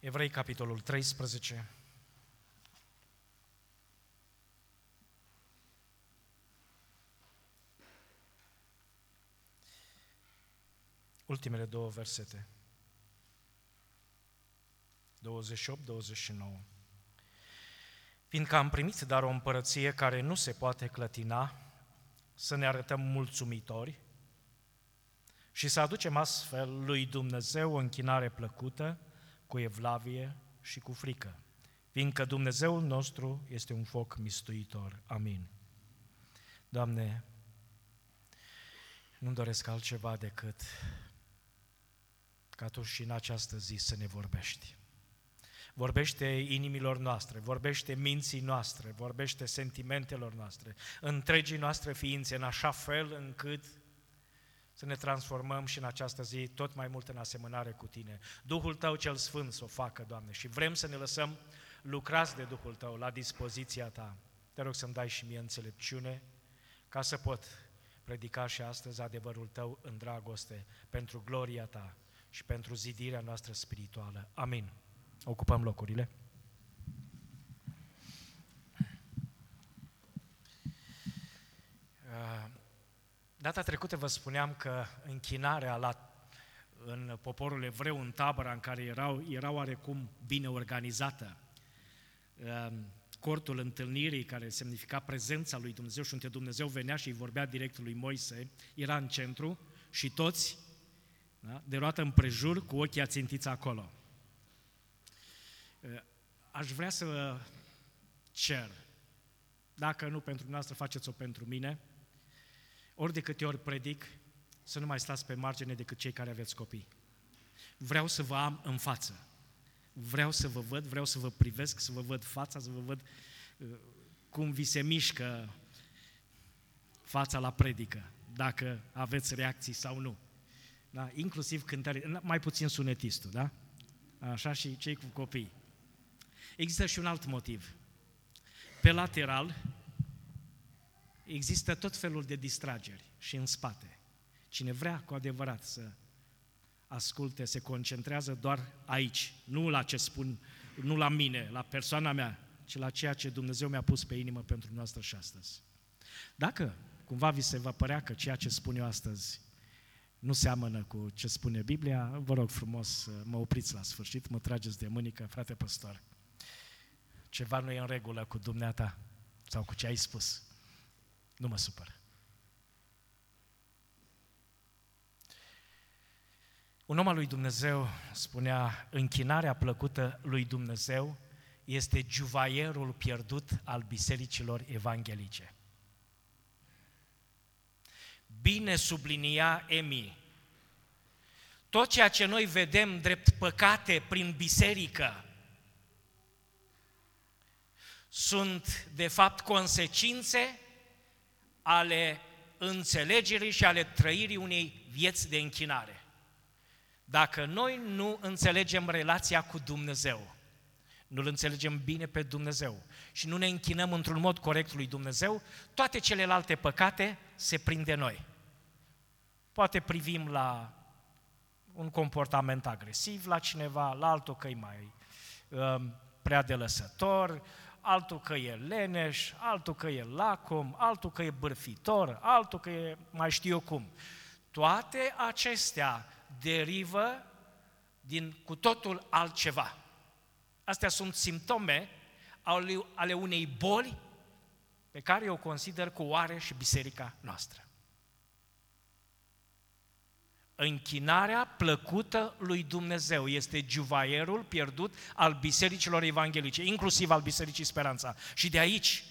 Evrei, capitolul 13. Ultimele două versete. 28-29. Fiindcă am primit dar o împărăție care nu se poate clătina, să ne arătăm mulțumitori și să aducem astfel lui Dumnezeu o închinare plăcută, cu evlavie și cu frică, fiindcă Dumnezeul nostru este un foc mistuitor. Amin. Doamne, nu doresc altceva decât ca Tu și în această zi să ne vorbești. Vorbește inimilor noastre, vorbește minții noastre, vorbește sentimentelor noastre, întregii noastre ființe, în așa fel încât să ne transformăm și în această zi tot mai mult în asemănare cu Tine. Duhul Tău cel Sfânt să o facă, Doamne, și vrem să ne lăsăm lucrați de Duhul Tău la dispoziția Ta. Te rog să-mi dai și mie înțelepciune ca să pot predica și astăzi adevărul Tău în dragoste, pentru gloria Ta și pentru zidirea noastră spirituală. Amin. Ocupăm locurile. Uh, Data trecută vă spuneam că închinarea la, în poporul evreu, în tabăra în care erau, era oarecum bine organizată. Ehm, cortul întâlnirii, care semnifica prezența lui Dumnezeu și unde Dumnezeu venea și îi vorbea direct lui Moise, era în centru și toți, da, de roată împrejur, cu ochii ațintiți acolo. Ehm, aș vrea să cer, dacă nu pentru noastră, faceți-o pentru mine, ori de câte ori predic, să nu mai stați pe margine decât cei care aveți copii. Vreau să vă am în față. Vreau să vă văd, vreau să vă privesc, să vă văd fața, să vă văd uh, cum vi se mișcă fața la predică, dacă aveți reacții sau nu. Da? Inclusiv cântare, mai puțin sunetistul, da? Așa și cei cu copii. Există și un alt motiv. Pe lateral, există tot felul de distrageri și în spate. Cine vrea cu adevărat să asculte, se concentrează doar aici, nu la ce spun, nu la mine, la persoana mea, ci la ceea ce Dumnezeu mi-a pus pe inimă pentru noastră și astăzi. Dacă cumva vi se va părea că ceea ce spun eu astăzi nu seamănă cu ce spune Biblia, vă rog frumos să mă opriți la sfârșit, mă trageți de mânică, frate păstor. Ceva nu e în regulă cu dumneata sau cu ce ai spus. Nu mă supăr. Un om al lui Dumnezeu spunea, închinarea plăcută lui Dumnezeu este juvaierul pierdut al bisericilor evanghelice. Bine sublinia Emi. Tot ceea ce noi vedem drept păcate prin biserică sunt de fapt consecințe ale înțelegerii și ale trăirii unei vieți de închinare. Dacă noi nu înțelegem relația cu Dumnezeu, nu-L înțelegem bine pe Dumnezeu și nu ne închinăm într-un mod corect lui Dumnezeu, toate celelalte păcate se prind de noi. Poate privim la un comportament agresiv la cineva, la altul că e mai uh, prea de lăsător, altul că e leneș, altul că e lacom, altul că e bârfitor, altul că e mai știu eu cum. Toate acestea derivă din cu totul altceva. Astea sunt simptome ale, ale unei boli pe care eu o consider cu oare și biserica noastră închinarea plăcută lui Dumnezeu. Este juvaierul pierdut al bisericilor evanghelice, inclusiv al Bisericii Speranța. Și de aici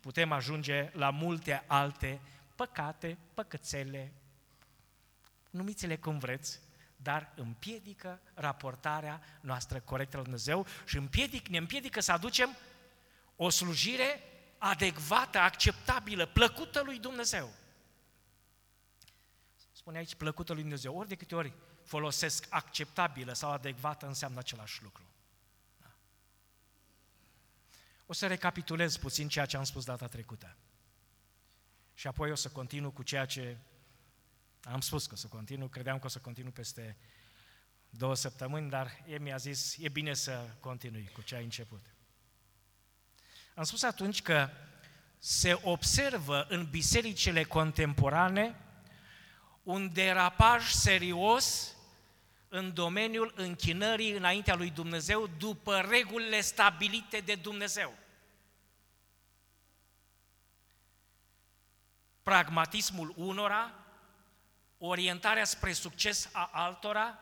putem ajunge la multe alte păcate, păcățele, numiți-le cum vreți, dar împiedică raportarea noastră corectă la Dumnezeu și împiedic, ne împiedică să aducem o slujire adecvată, acceptabilă, plăcută lui Dumnezeu spune aici plăcută lui Dumnezeu. Ori de câte ori folosesc acceptabilă sau adecvată, înseamnă același lucru. Da. O să recapitulez puțin ceea ce am spus data trecută. Și apoi o să continu cu ceea ce am spus că o să continu, credeam că o să continu peste două săptămâni, dar el mi-a zis, e bine să continui cu ce ai început. Am spus atunci că se observă în bisericile contemporane un derapaj serios în domeniul închinării înaintea lui Dumnezeu după regulile stabilite de Dumnezeu. Pragmatismul unora, orientarea spre succes a altora,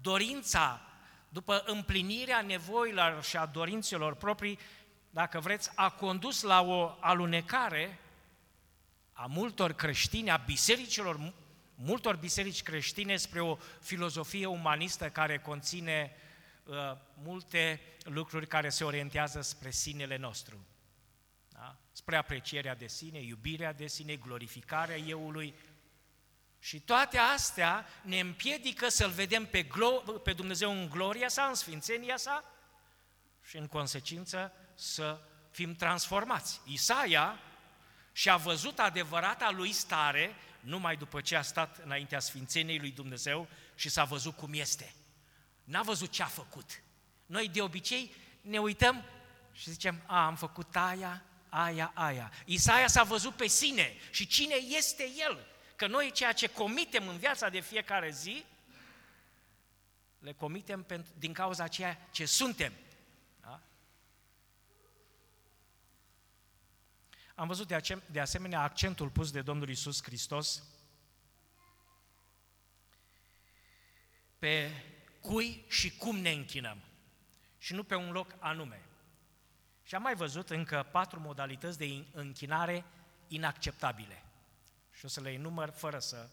dorința după împlinirea nevoilor și a dorințelor proprii, dacă vreți, a condus la o alunecare a multor creștini, a bisericilor multor biserici creștine spre o filozofie umanistă care conține uh, multe lucruri care se orientează spre sinele nostru. Da? Spre aprecierea de sine, iubirea de sine, glorificarea euului. Și toate astea ne împiedică să-L vedem pe, glo- pe Dumnezeu în gloria sa, în sfințenia sa și în consecință să fim transformați. Isaia și-a văzut adevărata lui stare numai după ce a stat înaintea Sfințeniei lui Dumnezeu și s-a văzut cum este. N-a văzut ce a făcut. Noi de obicei ne uităm și zicem, a, am făcut aia, aia, aia. Isaia s-a văzut pe sine și cine este el. Că noi ceea ce comitem în viața de fiecare zi, le comitem din cauza ceea ce suntem. Da? Am văzut de, ace- de asemenea accentul pus de Domnul Isus Hristos pe cui și cum ne închinăm și nu pe un loc anume. Și am mai văzut încă patru modalități de închinare inacceptabile. Și o să le enumăr fără să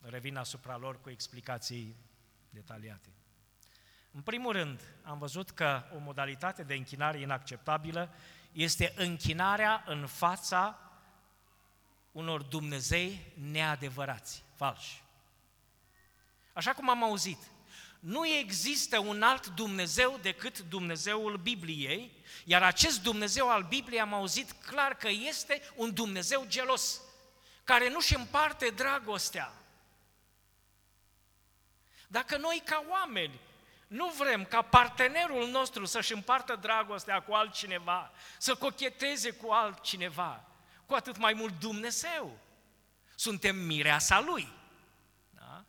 revin asupra lor cu explicații detaliate. În primul rând, am văzut că o modalitate de închinare inacceptabilă este închinarea în fața unor Dumnezei neadevărați, falși. Așa cum am auzit, nu există un alt Dumnezeu decât Dumnezeul Bibliei, iar acest Dumnezeu al Bibliei am auzit clar că este un Dumnezeu gelos, care nu-și împarte dragostea. Dacă noi ca oameni nu vrem ca partenerul nostru să-și împartă dragostea cu altcineva, să cocheteze cu altcineva, cu atât mai mult Dumnezeu. Suntem mireasa Lui. Da?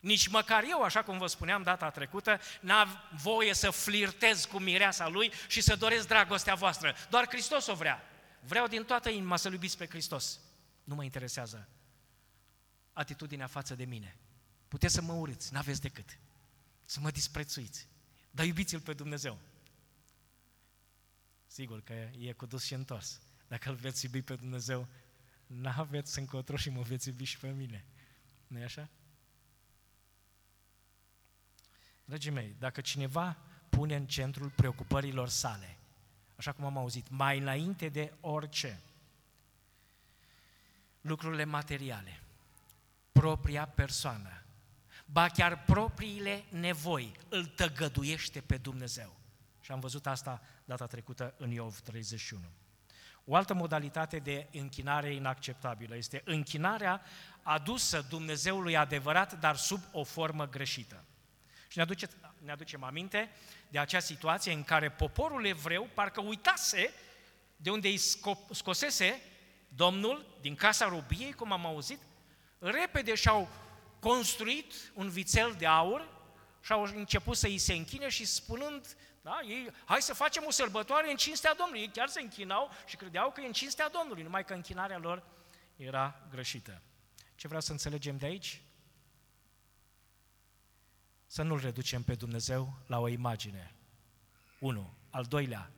Nici măcar eu, așa cum vă spuneam data trecută, n-am voie să flirtez cu mireasa Lui și să doresc dragostea voastră. Doar Hristos o vrea. Vreau din toată inima să-L iubiți pe Hristos. Nu mă interesează atitudinea față de mine. Puteți să mă urâți, n-aveți decât să mă disprețuiți. Dar iubiți-L pe Dumnezeu. Sigur că e cu dus și întors. Dacă îl veți iubi pe Dumnezeu, n-aveți încotro și mă veți iubi și pe mine. nu e așa? Dragii mei, dacă cineva pune în centrul preocupărilor sale, așa cum am auzit, mai înainte de orice, lucrurile materiale, propria persoană, ba chiar propriile nevoi, îl tăgăduiește pe Dumnezeu. Și am văzut asta data trecută în Iov 31. O altă modalitate de închinare inacceptabilă este închinarea adusă Dumnezeului adevărat, dar sub o formă greșită. Și ne, aduce, ne aducem aminte de acea situație în care poporul evreu parcă uitase de unde îi scosese Domnul din casa robiei, cum am auzit, repede și-au construit un vițel de aur și au început să îi se închine și spunând, da, ei, hai să facem o sărbătoare în cinstea Domnului. Ei chiar se închinau și credeau că e în cinstea Domnului, numai că închinarea lor era greșită. Ce vreau să înțelegem de aici? Să nu-L reducem pe Dumnezeu la o imagine. Unu. Al doilea,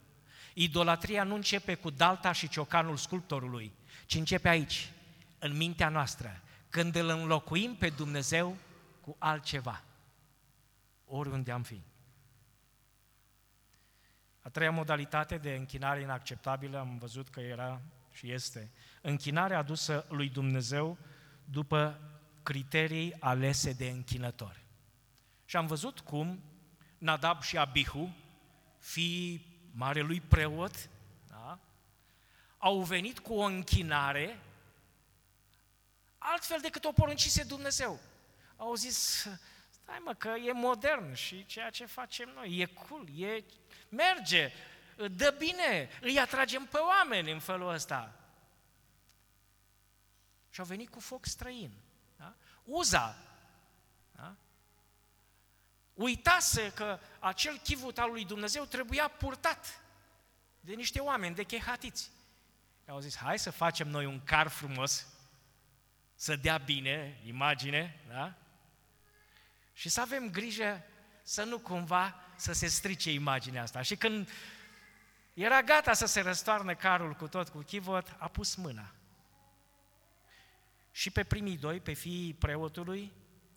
idolatria nu începe cu dalta și ciocanul sculptorului, ci începe aici, în mintea noastră, când îl înlocuim pe Dumnezeu cu altceva, oriunde am fi. A treia modalitate de închinare inacceptabilă, am văzut că era și este, închinarea adusă lui Dumnezeu după criterii alese de închinători. Și am văzut cum Nadab și Abihu, fii marelui preot, da, au venit cu o închinare altfel decât o poruncise Dumnezeu. Au zis, Hai mă, că e modern și ceea ce facem noi, e cool, e, merge, dă bine, îi atragem pe oameni în felul ăsta. Și au venit cu foc străin. Da? Uza. Da? Uitase că acel chivut al lui Dumnezeu trebuia purtat de niște oameni, de chehatiți. Au zis, hai să facem noi un car frumos, să dea bine, imagine, da? Și să avem grijă să nu cumva să se strice imaginea asta. Și când era gata să se răstoarnă carul cu tot cu chivot, a pus mâna. Și pe primii doi, pe fiii preotului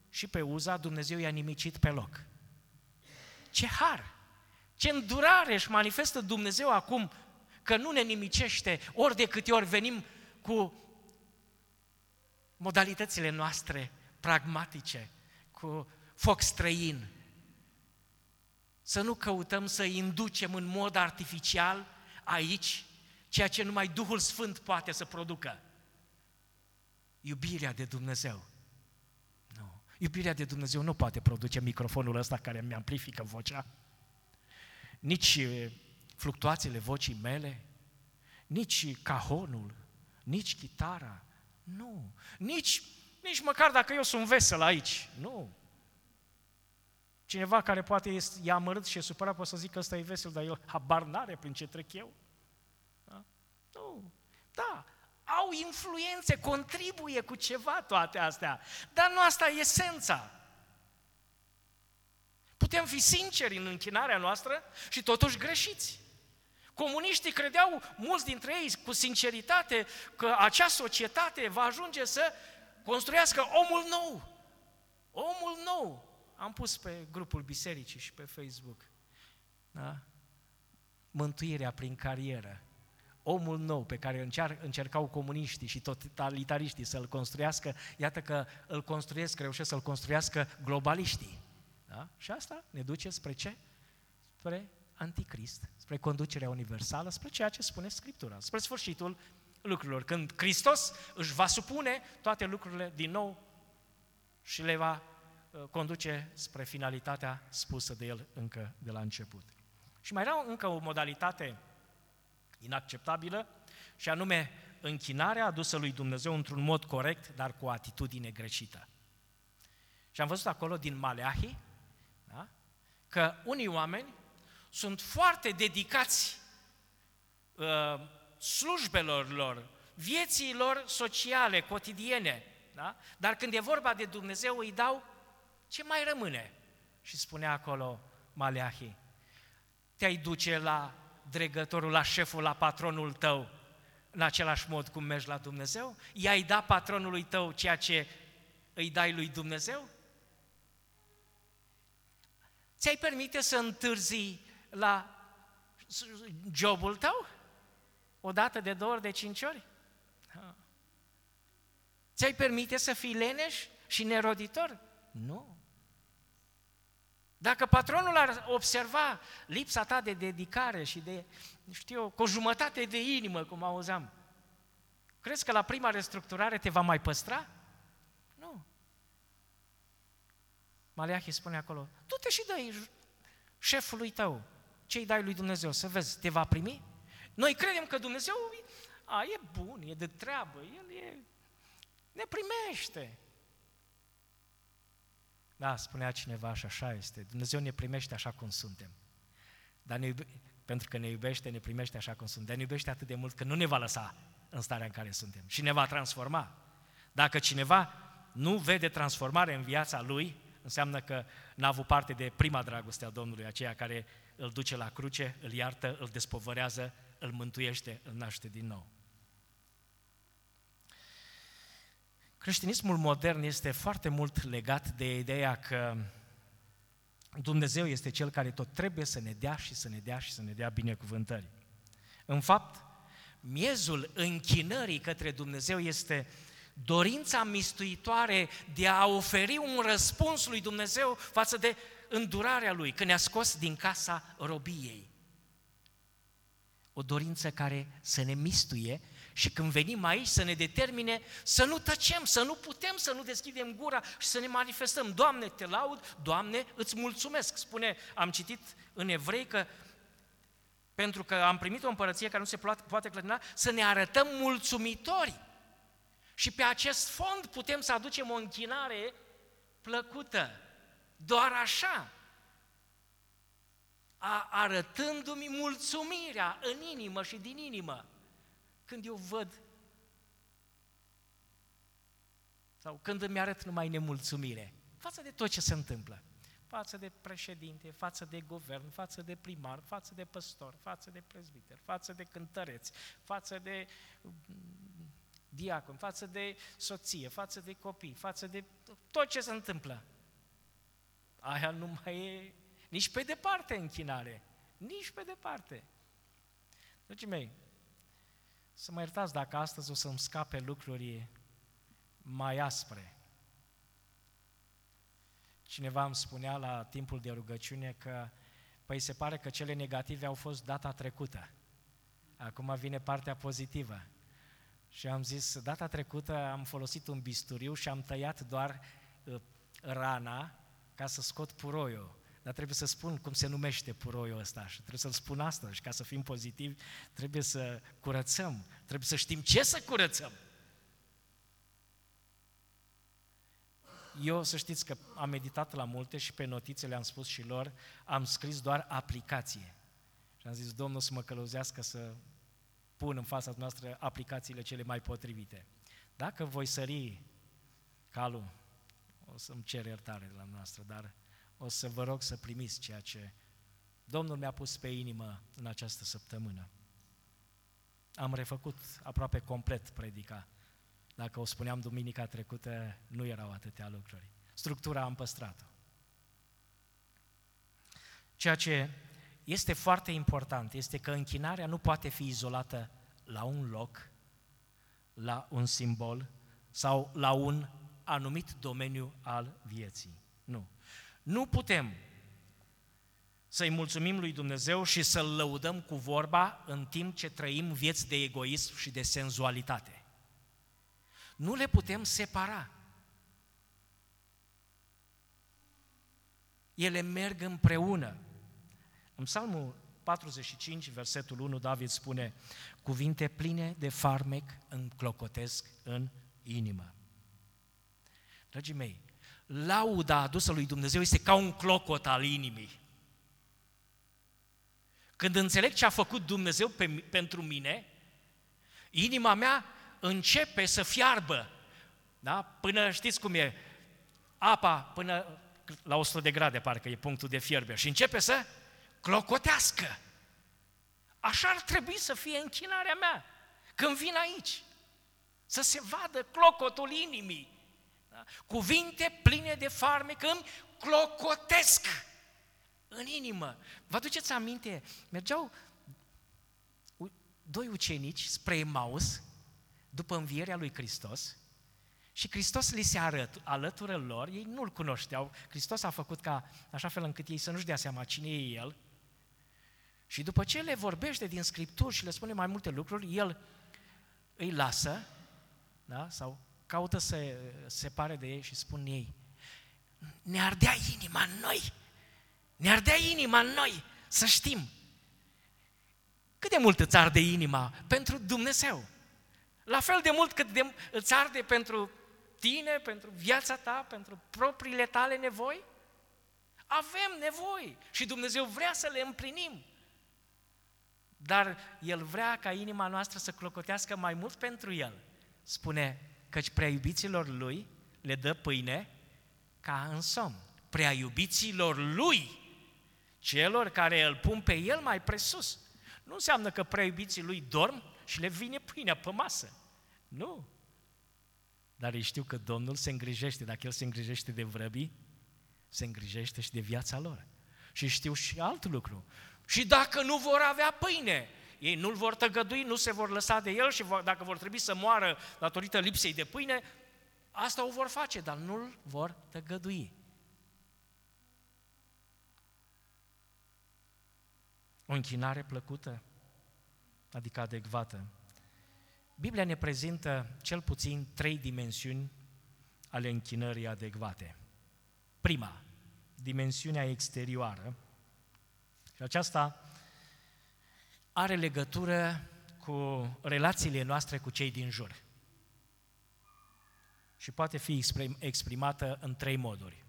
și pe Uza, Dumnezeu i-a nimicit pe loc. Ce har! Ce îndurare își manifestă Dumnezeu acum că nu ne nimicește ori de câte ori venim cu modalitățile noastre pragmatice, cu foc străin. Să nu căutăm să inducem în mod artificial aici ceea ce numai Duhul Sfânt poate să producă. Iubirea de Dumnezeu. Nu. Iubirea de Dumnezeu nu poate produce microfonul ăsta care mi amplifică vocea. Nici fluctuațiile vocii mele, nici cahonul, nici chitara, nu. Nici, nici măcar dacă eu sunt vesel aici, nu. Cineva care poate e amărât și e supărat poate să zică că ăsta e vesel, dar el habar n-are prin ce trec eu. Da? Nu. Da, au influențe, contribuie cu ceva toate astea, dar nu asta e esența. Putem fi sinceri în închinarea noastră și totuși greșiți. Comuniștii credeau, mulți dintre ei, cu sinceritate, că acea societate va ajunge să construiască omul nou. Omul nou. Am pus pe grupul bisericii și pe Facebook. Da? Mântuirea prin carieră. Omul nou pe care încer- încercau comuniștii și totalitariștii să-l construiască, iată că îl construiesc, reușesc să-l construiască globaliștii. Da? Și asta ne duce spre ce? Spre anticrist, spre conducerea universală, spre ceea ce spune Scriptura, spre sfârșitul lucrurilor. Când Hristos își va supune toate lucrurile din nou și le va uh, conduce spre finalitatea spusă de El încă de la început. Și mai era încă o modalitate inacceptabilă, și anume închinarea adusă lui Dumnezeu într-un mod corect, dar cu o atitudine greșită. Și am văzut acolo din Maleahi da? că unii oameni sunt foarte dedicați uh, slujbelor lor, vieții lor sociale, cotidiene, da? dar când e vorba de Dumnezeu îi dau ce mai rămâne. Și spunea acolo Maleahi, te-ai duce la dregătorul, la șeful, la patronul tău, în același mod cum mergi la Dumnezeu? I-ai da patronului tău ceea ce îi dai lui Dumnezeu? Ți-ai permite să întârzi la jobul tău? O dată, de două ori, de cinci ori? Ți-ai permite să fii leneș și neroditor? Nu. Dacă patronul ar observa lipsa ta de dedicare și de, știu eu, cu o jumătate de inimă, cum auzeam, crezi că la prima restructurare te va mai păstra? Nu. Maleahi spune acolo, du-te și dă șefului tău ce îi dai lui Dumnezeu, să vezi, te va primi? Noi credem că Dumnezeu a, e bun, e de treabă, El e, ne primește. Da, spunea cineva și așa este, Dumnezeu ne primește așa cum suntem. Dar ne iube, pentru că ne iubește, ne primește așa cum suntem. Dar ne iubește atât de mult că nu ne va lăsa în starea în care suntem și ne va transforma. Dacă cineva nu vede transformare în viața lui, înseamnă că n-a avut parte de prima dragoste a Domnului, aceea care îl duce la cruce, îl iartă, îl despovărează, îl mântuiește, îl naște din nou. Creștinismul modern este foarte mult legat de ideea că Dumnezeu este Cel care tot trebuie să ne dea și să ne dea și să ne dea binecuvântări. În fapt, miezul închinării către Dumnezeu este dorința mistuitoare de a oferi un răspuns lui Dumnezeu față de îndurarea Lui, că ne-a scos din casa robiei. O dorință care să ne mistuie și când venim aici să ne determine să nu tăcem, să nu putem să nu deschidem gura și să ne manifestăm. Doamne, te laud, Doamne, îți mulțumesc. Spune, am citit în evrei că pentru că am primit o împărăție care nu se poate clătina, să ne arătăm mulțumitori. Și pe acest fond putem să aducem o închinare plăcută. Doar așa. A, arătându-mi mulțumirea în inimă și din inimă. Când eu văd sau când îmi arăt numai nemulțumire față de tot ce se întâmplă față de președinte, față de guvern, față de primar, față de păstor, față de prezbiter, față de cântăreți, față de mm, diacon, față de soție, față de copii, față de tot ce se întâmplă. Aia nu mai e nici pe departe închinare, nici pe departe. Dragii mei, să mă iertați dacă astăzi o să-mi scape lucruri mai aspre, Cineva îmi spunea la timpul de rugăciune că, păi se pare că cele negative au fost data trecută. Acum vine partea pozitivă. Și am zis, data trecută am folosit un bisturiu și am tăiat doar uh, rana ca să scot puroiul. Dar trebuie să spun cum se numește puroiul ăsta și trebuie să-l spun asta. Și ca să fim pozitivi, trebuie să curățăm, trebuie să știm ce să curățăm. Eu să știți că am meditat la multe și pe notițele am spus și lor, am scris doar aplicație. Și am zis, Domnul să mă călăuzească să pun în fața noastră aplicațiile cele mai potrivite. Dacă voi sări calul, o să-mi cer iertare de la noastră, dar o să vă rog să primiți ceea ce Domnul mi-a pus pe inimă în această săptămână. Am refăcut aproape complet predica dacă o spuneam duminica trecută, nu erau atâtea lucruri. Structura am păstrat-o. Ceea ce este foarte important este că închinarea nu poate fi izolată la un loc, la un simbol sau la un anumit domeniu al vieții. Nu. Nu putem să-i mulțumim lui Dumnezeu și să-L lăudăm cu vorba în timp ce trăim vieți de egoism și de senzualitate. Nu le putem separa. Ele merg împreună. În Psalmul 45, versetul 1, David spune, cuvinte pline de farmec clocotesc în inimă. Dragii mei, lauda adusă lui Dumnezeu este ca un clocot al inimii. Când înțeleg ce a făcut Dumnezeu pe, pentru mine, inima mea începe să fiarbă. Da? Până știți cum e, apa până la 100 de grade parcă e punctul de fierbe și începe să clocotească. Așa ar trebui să fie închinarea mea când vin aici. Să se vadă clocotul inimii. Da? Cuvinte pline de farme când clocotesc în inimă. Vă aduceți aminte? Mergeau doi ucenici spre Emaus după învierea lui Hristos și Hristos li se arăt, alătură lor, ei nu-L cunoșteau, Hristos a făcut ca așa fel încât ei să nu-și dea seama cine e El și după ce le vorbește din Scripturi și le spune mai multe lucruri, El îi lasă da? sau caută să se separe de ei și spun ei, ne ardea inima în noi, ne ardea inima în noi, să știm. Cât de mult îți arde inima pentru Dumnezeu? La fel de mult cât de, îți arde pentru tine, pentru viața ta, pentru propriile tale nevoi? Avem nevoi și Dumnezeu vrea să le împlinim. Dar El vrea ca inima noastră să clocotească mai mult pentru El. Spune, căci prea iubiților Lui le dă pâine ca în somn. Prea iubiților Lui, celor care îl pun pe El mai presus. Nu înseamnă că prea iubiții Lui dorm și le vine pâinea pe masă. Nu. Dar ei știu că Domnul se îngrijește, dacă El se îngrijește de vrăbii, se îngrijește și de viața lor. Și știu și alt lucru. Și dacă nu vor avea pâine, ei nu-l vor tăgădui, nu se vor lăsa de el și dacă vor trebui să moară datorită lipsei de pâine, asta o vor face, dar nu-l vor tăgădui. O închinare plăcută, adică adecvată, Biblia ne prezintă cel puțin trei dimensiuni ale închinării adecvate. Prima, dimensiunea exterioară, și aceasta are legătură cu relațiile noastre cu cei din jur. Și poate fi exprimată în trei moduri.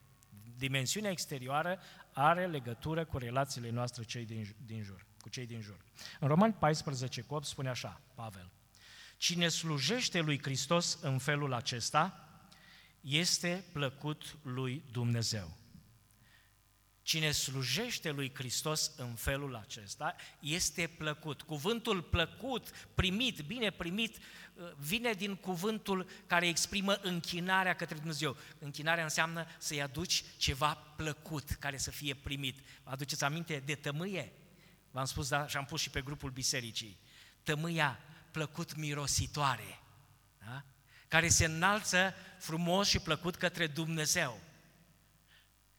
Dimensiunea exterioară are legătură cu relațiile noastre cei din, din jur, cu cei din jur. În Roman 14 cu 8 spune așa, Pavel, Cine slujește lui Hristos în felul acesta, este plăcut lui Dumnezeu. Cine slujește lui Hristos în felul acesta este plăcut. Cuvântul plăcut, primit, bine primit, vine din cuvântul care exprimă închinarea către Dumnezeu. Închinarea înseamnă să-i aduci ceva plăcut, care să fie primit. Vă aduceți aminte de tămâie? V-am spus, da, și am pus și pe grupul bisericii. Tămâia plăcut mirositoare, da? care se înalță frumos și plăcut către Dumnezeu.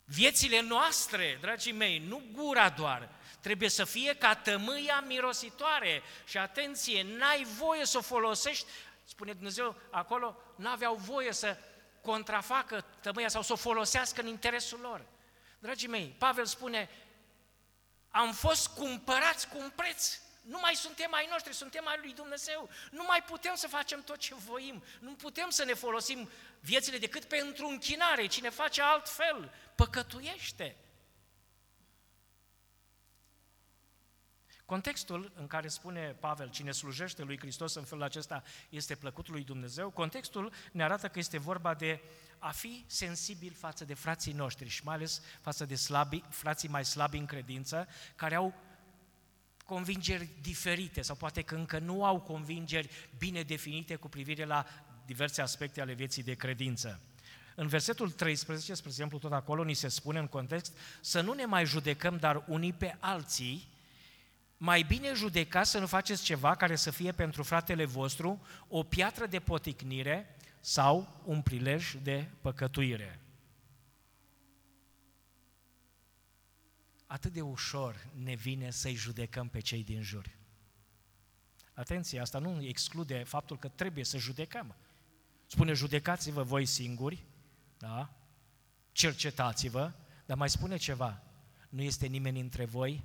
Viețile noastre, dragii mei, nu gura doar, trebuie să fie ca tămâia mirositoare. Și atenție, n-ai voie să o folosești, spune Dumnezeu acolo, n-aveau voie să contrafacă tămâia sau să o folosească în interesul lor. Dragii mei, Pavel spune, am fost cumpărați cu un preț. Nu mai suntem ai noștri, suntem ai lui Dumnezeu. Nu mai putem să facem tot ce voim. Nu putem să ne folosim viețile decât pentru închinare. Cine face altfel, păcătuiește. Contextul în care spune Pavel, cine slujește lui Hristos în felul acesta este plăcut lui Dumnezeu, contextul ne arată că este vorba de a fi sensibil față de frații noștri și mai ales față de slabi, frații mai slabi în credință, care au convingeri diferite sau poate că încă nu au convingeri bine definite cu privire la diverse aspecte ale vieții de credință. În versetul 13, spre exemplu, tot acolo ni se spune în context să nu ne mai judecăm, dar unii pe alții, mai bine judeca să nu faceți ceva care să fie pentru fratele vostru o piatră de poticnire sau un prilej de păcătuire. Atât de ușor ne vine să-i judecăm pe cei din jur. Atenție, asta nu exclude faptul că trebuie să judecăm. Spune, judecați-vă voi singuri, da? cercetați-vă, dar mai spune ceva, nu este nimeni între voi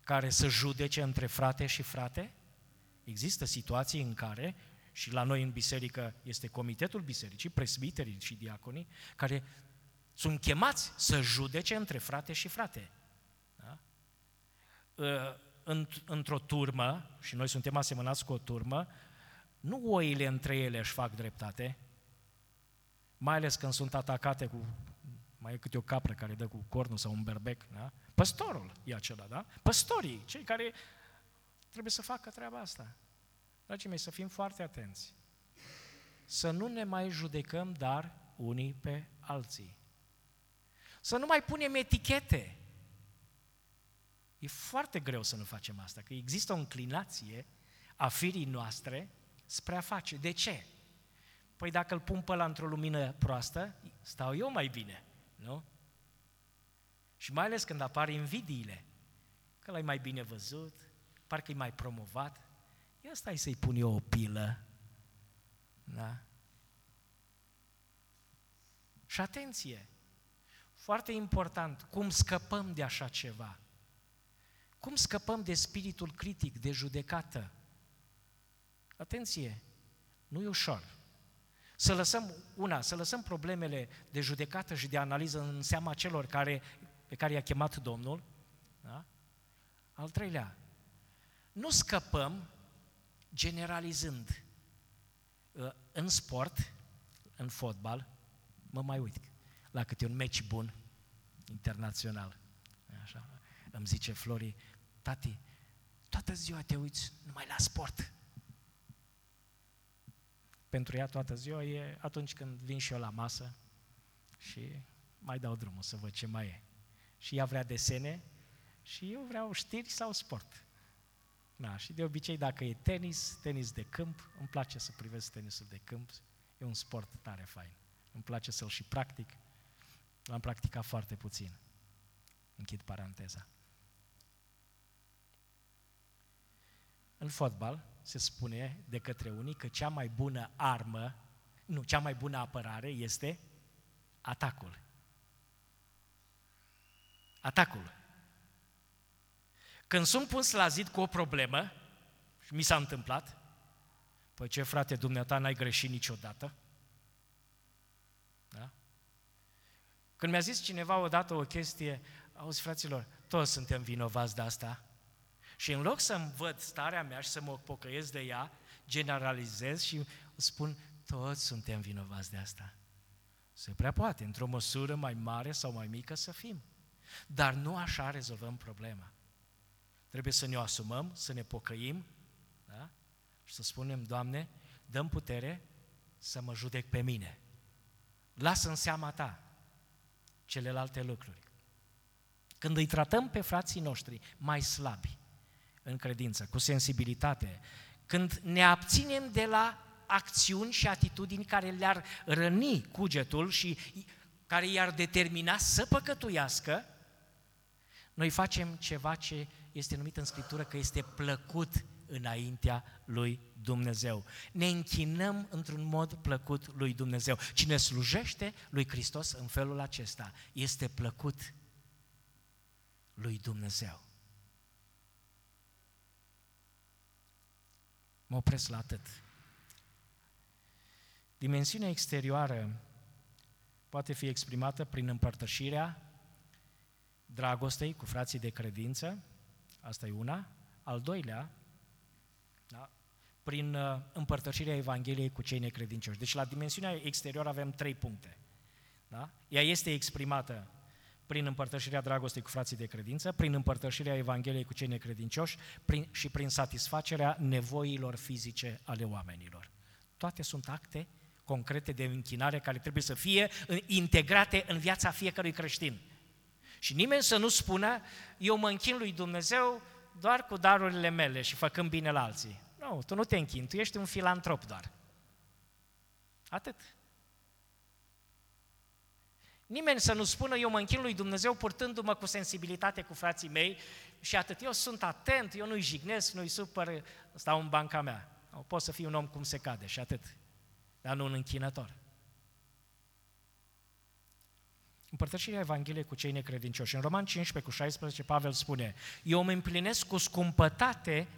care să judece între frate și frate? Există situații în care, și la noi în biserică este comitetul bisericii, presbiterii și diaconii, care sunt chemați să judece între frate și frate. Uh, într-o turmă, și noi suntem asemănați cu o turmă, nu oile între ele își fac dreptate, mai ales când sunt atacate cu mai e câte o capră care dă cu cornul sau un berbec, da? Păstorul e acela, da? Păstorii, cei care trebuie să facă treaba asta. Dragii mei, să fim foarte atenți. Să nu ne mai judecăm, dar unii pe alții. Să nu mai punem etichete. E foarte greu să nu facem asta, că există o înclinație a firii noastre spre a face. De ce? Păi dacă îl pun pe ăla într-o lumină proastă, stau eu mai bine, nu? Și mai ales când apar invidiile, că l-ai mai bine văzut, parcă e mai promovat, ia stai să-i pun eu o pilă, da? Și atenție, foarte important, cum scăpăm de așa ceva – cum scăpăm de spiritul critic, de judecată? Atenție, nu e ușor. Să lăsăm, una, să lăsăm problemele de judecată și de analiză în seama celor care, pe care i-a chemat Domnul. Da? Al treilea, nu scăpăm generalizând. Uh, în sport, în fotbal, mă mai uit la câte un meci bun internațional. Așa. Îmi zice Flori, tati, toată ziua te uiți numai la sport. Pentru ea toată ziua e atunci când vin și eu la masă și mai dau drumul să văd ce mai e. Și ea vrea desene și eu vreau știri sau sport. Da, și de obicei dacă e tenis, tenis de câmp, îmi place să privesc tenisul de câmp, e un sport tare fain. Îmi place să-l și practic, l-am practicat foarte puțin. Închid paranteza. În fotbal se spune de către unii că cea mai bună armă, nu, cea mai bună apărare este atacul. Atacul. Când sunt pus la zid cu o problemă, și mi s-a întâmplat, păi ce frate, dumneata n-ai greșit niciodată? Da? Când mi-a zis cineva odată o chestie, auzi fraților, toți suntem vinovați de asta. Și în loc să-mi văd starea mea și să mă pocăiesc de ea, generalizez și spun, toți suntem vinovați de asta. Se prea poate, într-o măsură mai mare sau mai mică să fim. Dar nu așa rezolvăm problema. Trebuie să ne o asumăm, să ne pocăim da? și să spunem, Doamne, dăm putere să mă judec pe mine. Lasă în seama Ta celelalte lucruri. Când îi tratăm pe frații noștri mai slabi în credință, cu sensibilitate, când ne abținem de la acțiuni și atitudini care le-ar răni cugetul și care i-ar determina să păcătuiască, noi facem ceva ce este numit în Scriptură că este plăcut înaintea lui Dumnezeu. Ne închinăm într-un mod plăcut lui Dumnezeu. Cine slujește lui Hristos în felul acesta este plăcut lui Dumnezeu. Mă opresc la atât. Dimensiunea exterioară poate fi exprimată prin împărtășirea dragostei cu frații de credință, asta e una. Al doilea, da, prin uh, împărtășirea Evangheliei cu cei necredincioși. Deci la dimensiunea exterioară avem trei puncte. Da? Ea este exprimată prin împărtășirea dragostei cu frații de credință, prin împărtășirea Evangheliei cu cei necredincioși prin, și prin satisfacerea nevoilor fizice ale oamenilor. Toate sunt acte concrete de închinare care trebuie să fie integrate în viața fiecărui creștin. Și nimeni să nu spună, eu mă închin lui Dumnezeu doar cu darurile mele și făcând bine la alții. Nu, tu nu te închin, tu ești un filantrop doar. Atât. Nimeni să nu spună, eu mă închin lui Dumnezeu purtându-mă cu sensibilitate cu frații mei și atât. Eu sunt atent, eu nu-i jignesc, nu-i supăr, stau în banca mea. Pot să fiu un om cum se cade și atât, dar nu un închinător. Împărtășirea Evangheliei cu cei necredincioși. În Roman 15 cu 16, Pavel spune, eu îmi împlinesc cu scumpătate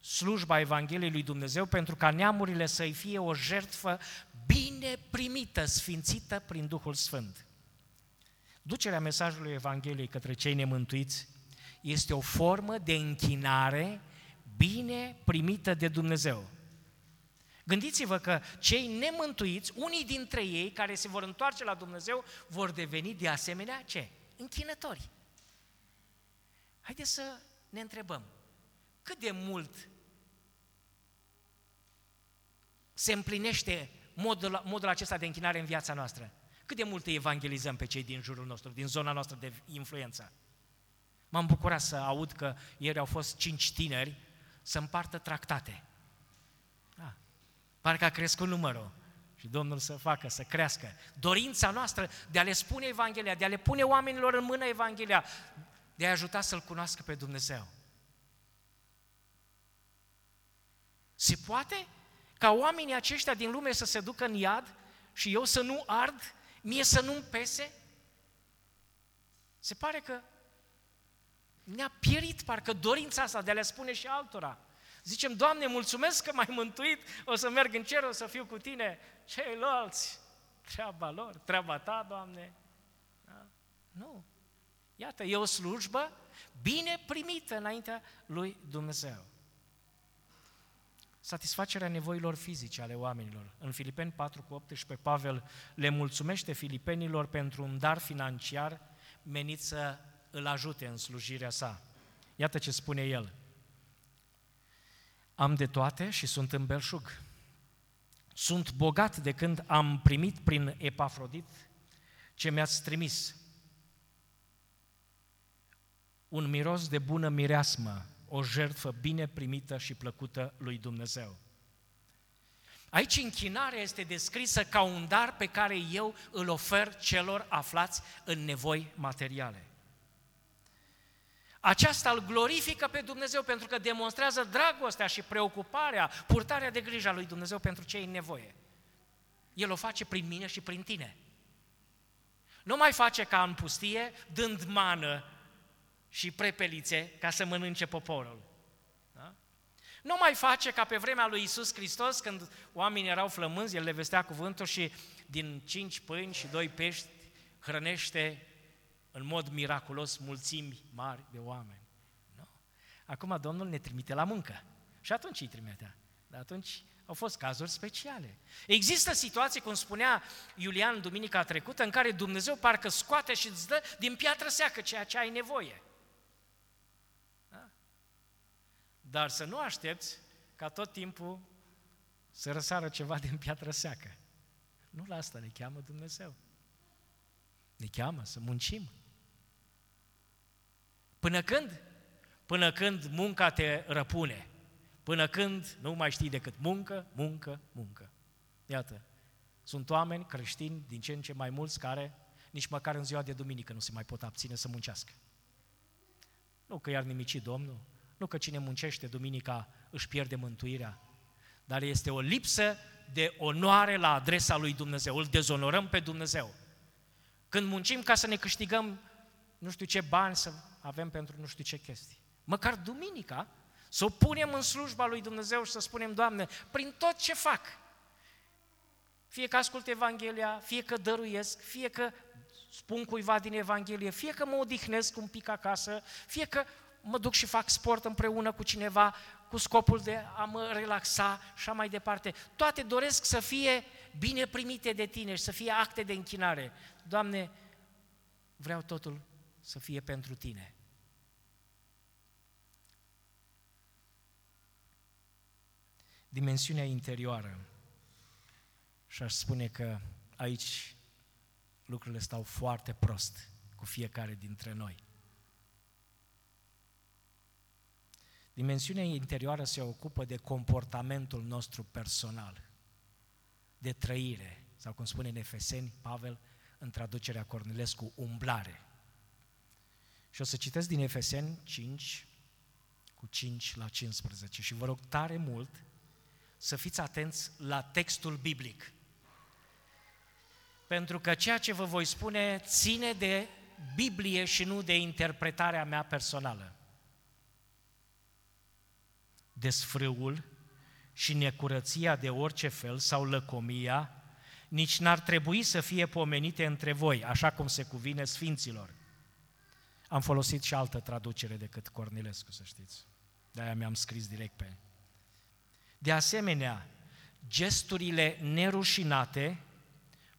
slujba Evangheliei lui Dumnezeu pentru ca neamurile să-i fie o jertfă bine primită, sfințită prin Duhul Sfânt. Ducerea mesajului Evangheliei către cei nemântuiți este o formă de închinare bine primită de Dumnezeu. Gândiți-vă că cei nemântuiți, unii dintre ei care se vor întoarce la Dumnezeu, vor deveni de asemenea ce? Închinători. Haideți să ne întrebăm, cât de mult se împlinește modul, modul acesta de închinare în viața noastră? Cât de mult îi evangelizăm pe cei din jurul nostru, din zona noastră de influență? M-am bucurat să aud că ieri au fost cinci tineri să împartă tractate. Parcă a crescut numărul. Și Domnul să facă, să crească. Dorința noastră de a le spune Evanghelia, de a le pune oamenilor în mână Evanghelia, de a ajuta să-L cunoască pe Dumnezeu. Se poate ca oamenii aceștia din lume să se ducă în iad și eu să nu ard, mie să nu-mi pese? Se pare că ne-a pierit parcă dorința asta de a le spune și altora. Zicem, Doamne, mulțumesc că m-ai mântuit, o să merg în cer, o să fiu cu tine. Ceilalți, treaba lor, treaba ta, Doamne. Da? Nu. Iată, e o slujbă bine primită înaintea lui Dumnezeu. Satisfacerea nevoilor fizice ale oamenilor. În Filipeni 4 cu 18, Pavel le mulțumește filipenilor pentru un dar financiar menit să îl ajute în slujirea sa. Iată ce spune el. Am de toate și sunt în belșug. Sunt bogat de când am primit prin Epafrodit ce mi-ați trimis. Un miros de bună mireasmă, o jertfă bine primită și plăcută lui Dumnezeu. Aici închinarea este descrisă ca un dar pe care eu îl ofer celor aflați în nevoi materiale. Aceasta îl glorifică pe Dumnezeu pentru că demonstrează dragostea și preocuparea, purtarea de grijă a lui Dumnezeu pentru cei în nevoie. El o face prin mine și prin tine. Nu mai face ca în pustie, dând mană și prepelițe ca să mănânce poporul. Da? Nu mai face ca pe vremea lui Isus Hristos, când oamenii erau flămânzi, El le vestea cuvântul și din cinci pâini și doi pești hrănește în mod miraculos mulțimi mari de oameni. Nu? Acum Domnul ne trimite la muncă. Și atunci îi trimitea. Dar atunci au fost cazuri speciale. Există situații, cum spunea Iulian duminica trecută, în care Dumnezeu parcă scoate și îți dă din piatră seacă ceea ce ai nevoie. Da? Dar să nu aștepți ca tot timpul să răsară ceva din piatră seacă. Nu la asta ne cheamă Dumnezeu. Ne cheamă să muncim. Până când? Până când munca te răpune. Până când nu mai știi decât muncă, muncă, muncă. Iată, sunt oameni creștini din ce în ce mai mulți care nici măcar în ziua de duminică nu se mai pot abține să muncească. Nu că i-ar nimici Domnul, nu că cine muncește duminica își pierde mântuirea, dar este o lipsă de onoare la adresa lui Dumnezeu. Îl dezonorăm pe Dumnezeu. Când muncim ca să ne câștigăm nu știu ce bani să avem pentru nu știu ce chestii. Măcar duminica să o punem în slujba lui Dumnezeu și să spunem, Doamne, prin tot ce fac, fie că ascult Evanghelia, fie că dăruiesc, fie că spun cuiva din Evanghelie, fie că mă odihnesc un pic acasă, fie că mă duc și fac sport împreună cu cineva cu scopul de a mă relaxa și așa mai departe. Toate doresc să fie bine primite de tine și să fie acte de închinare. Doamne, vreau totul să fie pentru tine. Dimensiunea interioară. Și aș spune că aici lucrurile stau foarte prost cu fiecare dintre noi. Dimensiunea interioară se ocupă de comportamentul nostru personal, de trăire, sau cum spune în Efeseni, Pavel, în traducerea Cornilescu, umblare. Și o să citesc din Efeseni 5, cu 5 la 15 și vă rog tare mult să fiți atenți la textul biblic. Pentru că ceea ce vă voi spune ține de Biblie și nu de interpretarea mea personală. Desfrâul și necurăția de orice fel sau lăcomia nici n-ar trebui să fie pomenite între voi, așa cum se cuvine sfinților. Am folosit și altă traducere decât Cornilescu, să știți. De-aia mi-am scris direct pe De asemenea, gesturile nerușinate,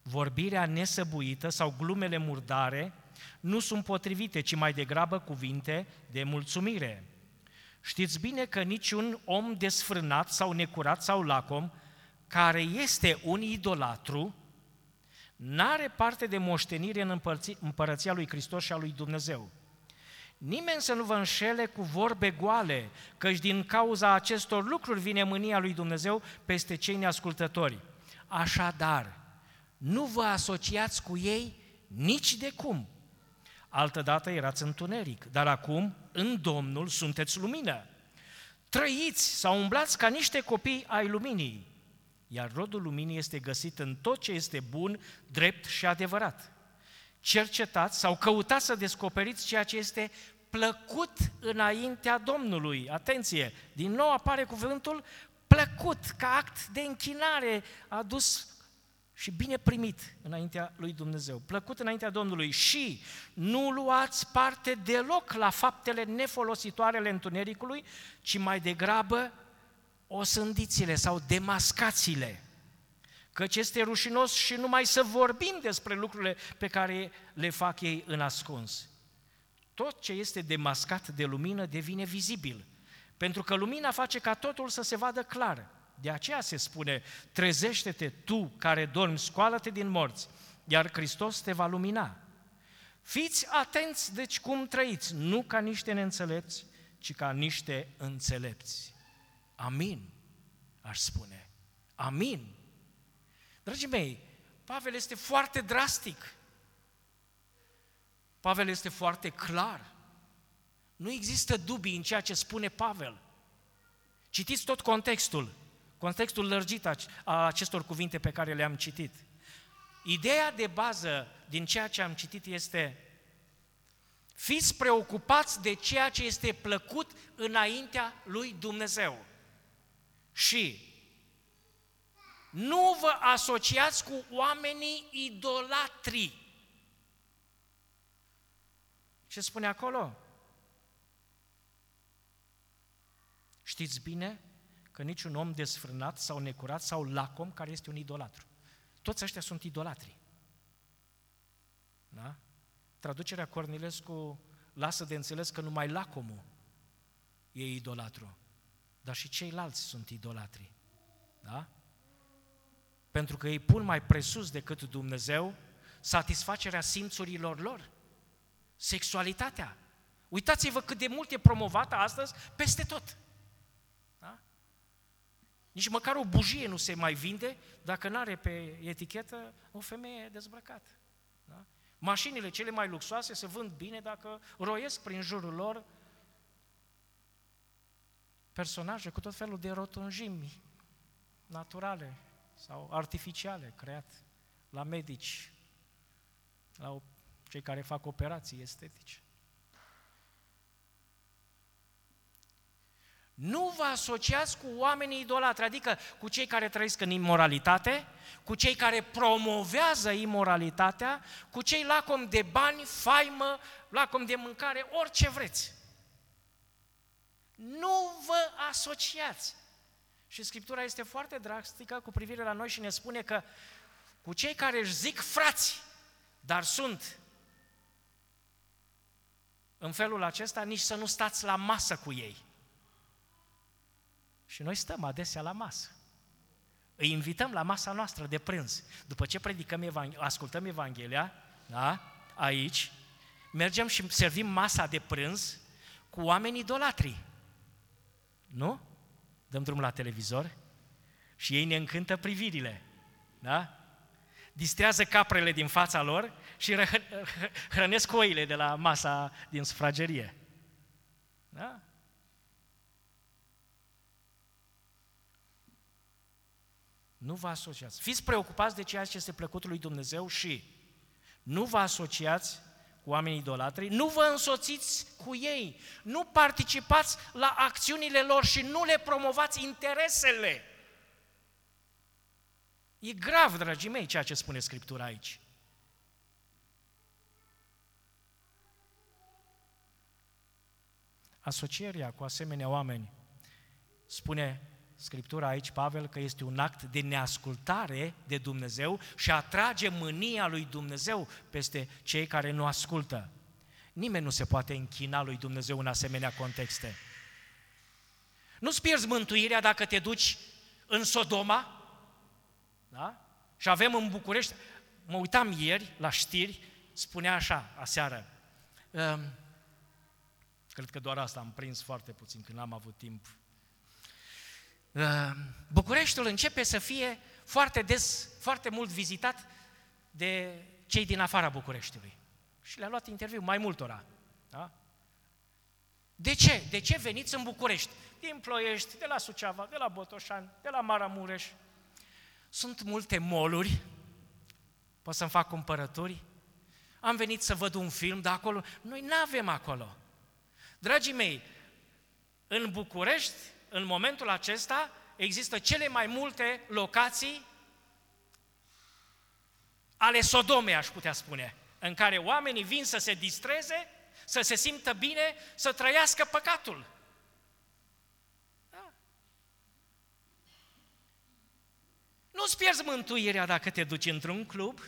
vorbirea nesăbuită sau glumele murdare nu sunt potrivite, ci mai degrabă cuvinte de mulțumire. Știți bine că niciun om desfrânat sau necurat sau lacom, care este un idolatru, n-are parte de moștenire în împărăția lui Hristos și a lui Dumnezeu. Nimeni să nu vă înșele cu vorbe goale, căci din cauza acestor lucruri vine mânia lui Dumnezeu peste cei neascultători. Așadar, nu vă asociați cu ei nici de cum. Altădată erați întuneric, dar acum, în Domnul, sunteți lumină. Trăiți sau umblați ca niște copii ai luminii, iar rodul luminii este găsit în tot ce este bun, drept și adevărat. Cercetați sau căutați să descoperiți ceea ce este plăcut înaintea Domnului. Atenție, din nou apare cuvântul plăcut, ca act de închinare adus și bine primit înaintea lui Dumnezeu, plăcut înaintea Domnului și nu luați parte deloc la faptele nefolositoare ale întunericului, ci mai degrabă osândiți-le sau demascați-le. Căci este rușinos și numai să vorbim despre lucrurile pe care le fac ei în ascuns tot ce este demascat de lumină devine vizibil. Pentru că lumina face ca totul să se vadă clar. De aceea se spune, trezește-te tu care dormi, scoală-te din morți, iar Hristos te va lumina. Fiți atenți deci cum trăiți, nu ca niște neînțelepți, ci ca niște înțelepți. Amin, aș spune. Amin. Dragii mei, Pavel este foarte drastic Pavel este foarte clar. Nu există dubii în ceea ce spune Pavel. Citiți tot contextul, contextul lărgit a acestor cuvinte pe care le-am citit. Ideea de bază din ceea ce am citit este fiți preocupați de ceea ce este plăcut înaintea lui Dumnezeu. Și nu vă asociați cu oamenii idolatri. Ce spune acolo? Știți bine că niciun om desfrânat sau necurat sau lacom care este un idolatru. Toți ăștia sunt idolatri. Da? Traducerea Cornilescu lasă de înțeles că numai lacomul e idolatru, dar și ceilalți sunt idolatri. Da? Pentru că ei pun mai presus decât Dumnezeu satisfacerea simțurilor lor, sexualitatea. Uitați-vă cât de mult e promovată astăzi peste tot. Da? Nici măcar o bujie nu se mai vinde dacă nu are pe etichetă o femeie dezbrăcată. Da? Mașinile cele mai luxoase se vând bine dacă roiesc prin jurul lor personaje cu tot felul de rotunjimi naturale sau artificiale create la medici, la cei care fac operații estetice. Nu vă asociați cu oamenii idolatri, adică cu cei care trăiesc în imoralitate, cu cei care promovează imoralitatea, cu cei lacom de bani, faimă, lacom de mâncare, orice vreți. Nu vă asociați. Și Scriptura este foarte drastică cu privire la noi și ne spune că cu cei care își zic frați, dar sunt în felul acesta, nici să nu stați la masă cu ei. Și noi stăm adesea la masă. Îi invităm la masa noastră de prânz. După ce predicăm, Evangh- ascultăm Evanghelia, da? aici, mergem și servim masa de prânz cu oameni idolatri. Nu? Dăm drum la televizor și ei ne încântă privirile. Da? Distrează caprele din fața lor și hrănesc oile de la masa din sufragerie. Da? Nu vă asociați. Fiți preocupați de ceea ce este plăcutul lui Dumnezeu și nu vă asociați cu oamenii idolatri, nu vă însoțiți cu ei, nu participați la acțiunile lor și nu le promovați interesele. E grav, dragii mei, ceea ce spune Scriptura aici. Asocierea cu asemenea oameni, spune Scriptura aici, Pavel, că este un act de neascultare de Dumnezeu și atrage mânia lui Dumnezeu peste cei care nu ascultă. Nimeni nu se poate închina lui Dumnezeu în asemenea contexte. Nu-ți pierzi mântuirea dacă te duci în Sodoma, da? Și avem în București, mă uitam ieri la știri, spunea așa, aseară, um, cred că doar asta am prins foarte puțin când am avut timp Ehm, Bucureștiul începe să fie foarte des, foarte mult vizitat de cei din afara Bucureștiului. Și le-a luat interviu mai multora. Da? De ce? De ce veniți în București? Din Ploiești, de la Suceava, de la Botoșani, de la Maramureș. Sunt multe moluri, pot să-mi fac cumpărături. Am venit să văd un film de acolo. Noi nu avem acolo. Dragii mei, în București în momentul acesta există cele mai multe locații ale Sodomei, aș putea spune, în care oamenii vin să se distreze, să se simtă bine, să trăiască păcatul. Da. Nu-ți pierzi mântuirea dacă te duci într-un club,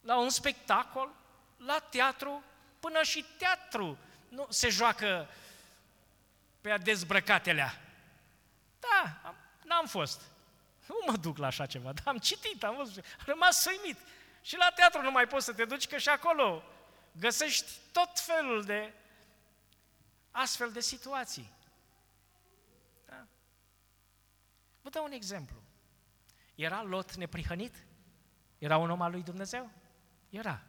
la un spectacol, la teatru, până și teatru nu se joacă pe a dezbrăcatelea. Da, am, n-am fost. Nu mă duc la așa ceva, dar am citit, am văzut, am rămas săimit. Și la teatru nu mai poți să te duci, că și acolo găsești tot felul de astfel de situații. Da? Vă dau un exemplu. Era Lot neprihănit? Era un om al lui Dumnezeu? Era.